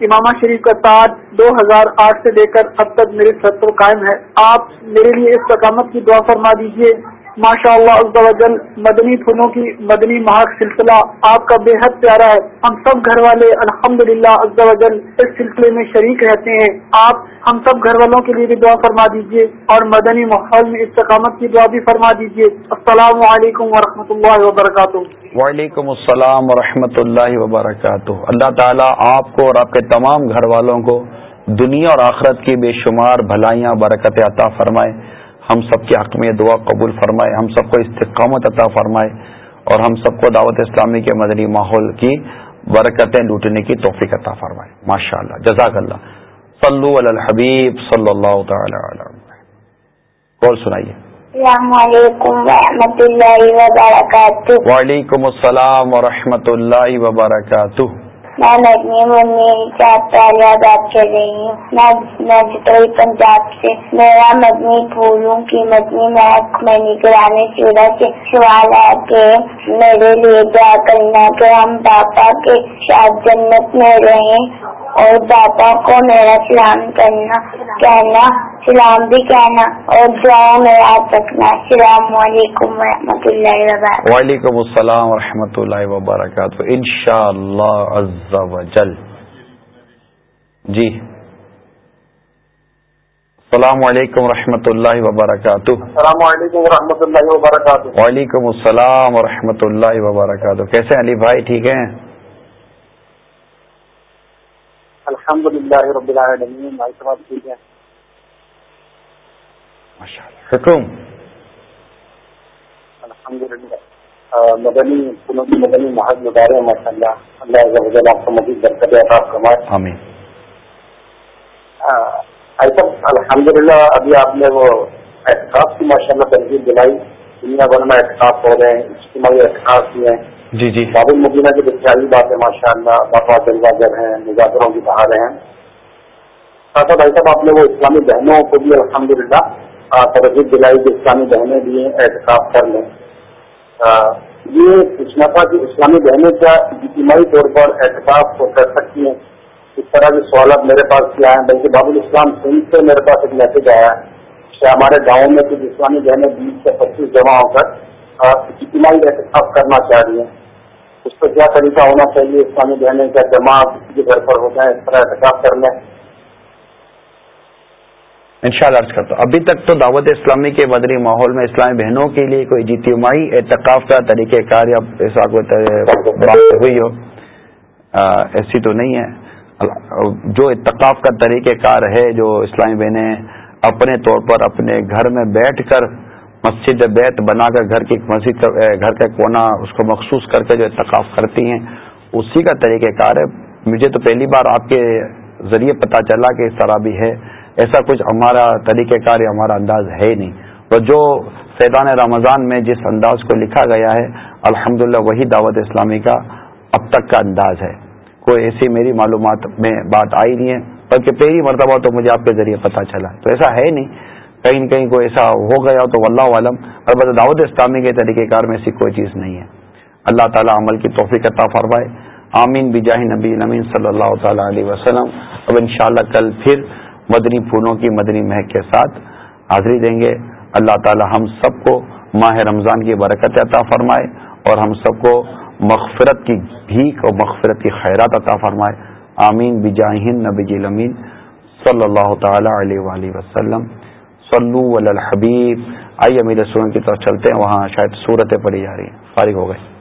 امامہ شریف کا تاج دو ہزار آٹھ سے لے کر اب تک میرے سر پر قائم ہے۔ آپ میرے لیے اس تقامت کی دعا فرما دیجیے ماشاء اللہ مدنی پھولوں کی مدنی مہاک سلسلہ آپ کا بے حد پیارا ہے۔ ہم سب گھر والے الحمد للہ اس سلسلے میں شریک رہتے ہیں۔ آپ ہم سب گھر والوں کے لیے بھی دعا فرما دیجیے اور مدنی ماحول میں استقامت کی دعا بھی فرما دیجیے السلام علیکم ورحمۃ اللہ وبرکاتہ۔ وعلیکم السلام ورحمۃ اللہ وبرکاتہ۔ اللہ تعالیٰ آپ کو اور آپ کے تمام گھر والوں کو دنیا اور آخرت کی بے شمار بھلائیاں برکت عطا فرمائے۔ ہم سب کے حق میں دعا قبول فرمائے ہم سب کو استقامت عطا فرمائے اور ہم سب کو دعوت اسلامی کے مدنی ماحول کی برکتیں لوٹنے کی توفیق عطا فرمائے۔ ماشاء اللہ جزاک اللہ صلو علی الحبیب صلی اللہ تعالی کال سنائیے۔ السلام علیکم ورحمۃ اللہ وبرکاتہ۔ وعلیکم السلام ورحمۃ اللہ وبرکاتہ۔ میں مدنی منیر چار بات کر رہی ہوں میں جتوئی پنجاب سے میرا مدنی پھولوں کی مدنی محک میں نگرانی چورا سے سوال ہے کہ میرے لیے دعا کرنا کہ ہم پاپا کے ساتھ جنت میں رہیں۔ اور پاپا کو میرا سلام کرنا کہنا سلام بھی کہنا اور دعا میں یاد رکھنا۔ السلام علیکم و رحمۃ اللہ وبرکاتہ۔ وعلیکم السلام ورحمۃ اللہ وبرکاتہ۔ ان شاء اللہ جی۔ السلام علیکم و رحمۃ اللہ وبرکاتہ۔ السلام علیکم و رحمۃ اللہ وبرکاتہ۔ وعلیکم السلام و رحمۃ اللہ وبرکاتہ۔ کیسے علی بھائی ٹھیک ہیں؟ الحمد للہ رب العالمین بھائی صاحب ٹھیک ہے حکم الحمد للہ۔ مدنی کی مدنی محض ہیں ماشاء اللہ اللہ آپ کو مزید برکت آمین۔ الحمد للہ ابھی آپ نے وہ احتساب کی ماشاء اللہ تنظیم دلائی۔ دنیا بھر میں احتساب ہو رہے ہیں اجتماعی احتساب بھی ہیں۔ جی جی۔ باب المدینہ کی بچائی بات ہے ماشاء اللہ باپا جلوا ہیں مزاکروں کی بہاریں ہیں۔ ساتھ بھائی صاحب، آپ نے وہ اسلامی بہنوں کو بھی الحمد للہ ترغیب دلائی کہ اسلامی بہنیں بھی احتساب کر لیں۔ یہ پوچھنا تھا کہ اسلامی بہنیں کیا اجتماعی طور پر احتساب کر سکتی ہیں؟ اس طرح کے سوالات میرے پاس کیا ہیں۔ بلکہ باب الاسلام سندھ سے میرے پاس ایک میسج آیا ہے کہ ہمارے گاؤں میں کچھ اسلامی بہنیں بیس سے پچیس جمع ہو کر اجتماعی احتساب کرنا چاہ رہی ہیں۔ اس پہ کیا طریقہ ہونا چاہیے؟ اسلامی بہنیں کیا جمع کسی کے گھر پر ہوتا ہے اس طرح احتساب کر لیں؟ ان شاء اللہ کرتا ہوں، ابھی تک تو دعوت اسلامی کے مدری ماحول میں اسلامی بہنوں کے لیے کوئی اجتماعی اعتکاف کا طریقہ کار یا ایسا کوئی ہوئی ہو ایسی تو نہیں ہے۔ جو اتقاف کا طریقہ کار ہے، جو اسلامی بہنیں اپنے طور پر اپنے گھر میں بیٹھ کر مسجد بیت بنا کر گھر کی مسجد گھر کا کونا اس کو مخصوص کر کے جو اتقاف کرتی ہیں۔ اسی کا طریقہ کار ہے۔ مجھے تو پہلی بار آپ کے ذریعے پتا چلا کہ اس طرح بھی ہے۔ ایسا کچھ ہمارا طریقہ کار یا ہمارا انداز ہے ہی نہیں۔ تو جو فیضان رمضان میں جس انداز کو لکھا گیا ہے الحمد وہی دعوت اسلامی کا اب تک کا انداز ہے۔ کوئی ایسی میری معلومات میں بات آئی نہیں ہے، بلکہ پہلی مرتبہ تو مجھے آپ کے ذریعے پتا چلا۔ تو ایسا ہے نہیں۔ کہیں کہیں کوئی ایسا ہو گیا تو اللہ عالم البتہ دعوت اسلامی کے طریقہ کار میں ایسی کوئی چیز نہیں ہے۔ اللہ تعالیٰ عمل کی توفیق عطا فرمائے۔ آمین۔ بجاہ نبی نمین صلی اللہ تعالیٰ علیہ وسلم۔ اب انشاءاللہ کل پھر مدنی پھولوں کی مدنی مہک کے ساتھ حاضری دیں گے۔ اللہ تعالیٰ ہم سب کو ماہ رمضان کی برکت عطا فرمائے اور ہم سب کو مغفرت کی بھیک اور مغفرت کی خیرات عطا فرمائے۔ آمین۔ بجاہ نبی جی امین صلی اللہ تعالیٰ علیہ وسلم۔ صلو علی الحبیب۔ آئیے امیر سورن کی طرف چلتے ہیں، وہاں شاید صورتیں پڑی جا رہی ہیں۔ فارغ ہو گئے۔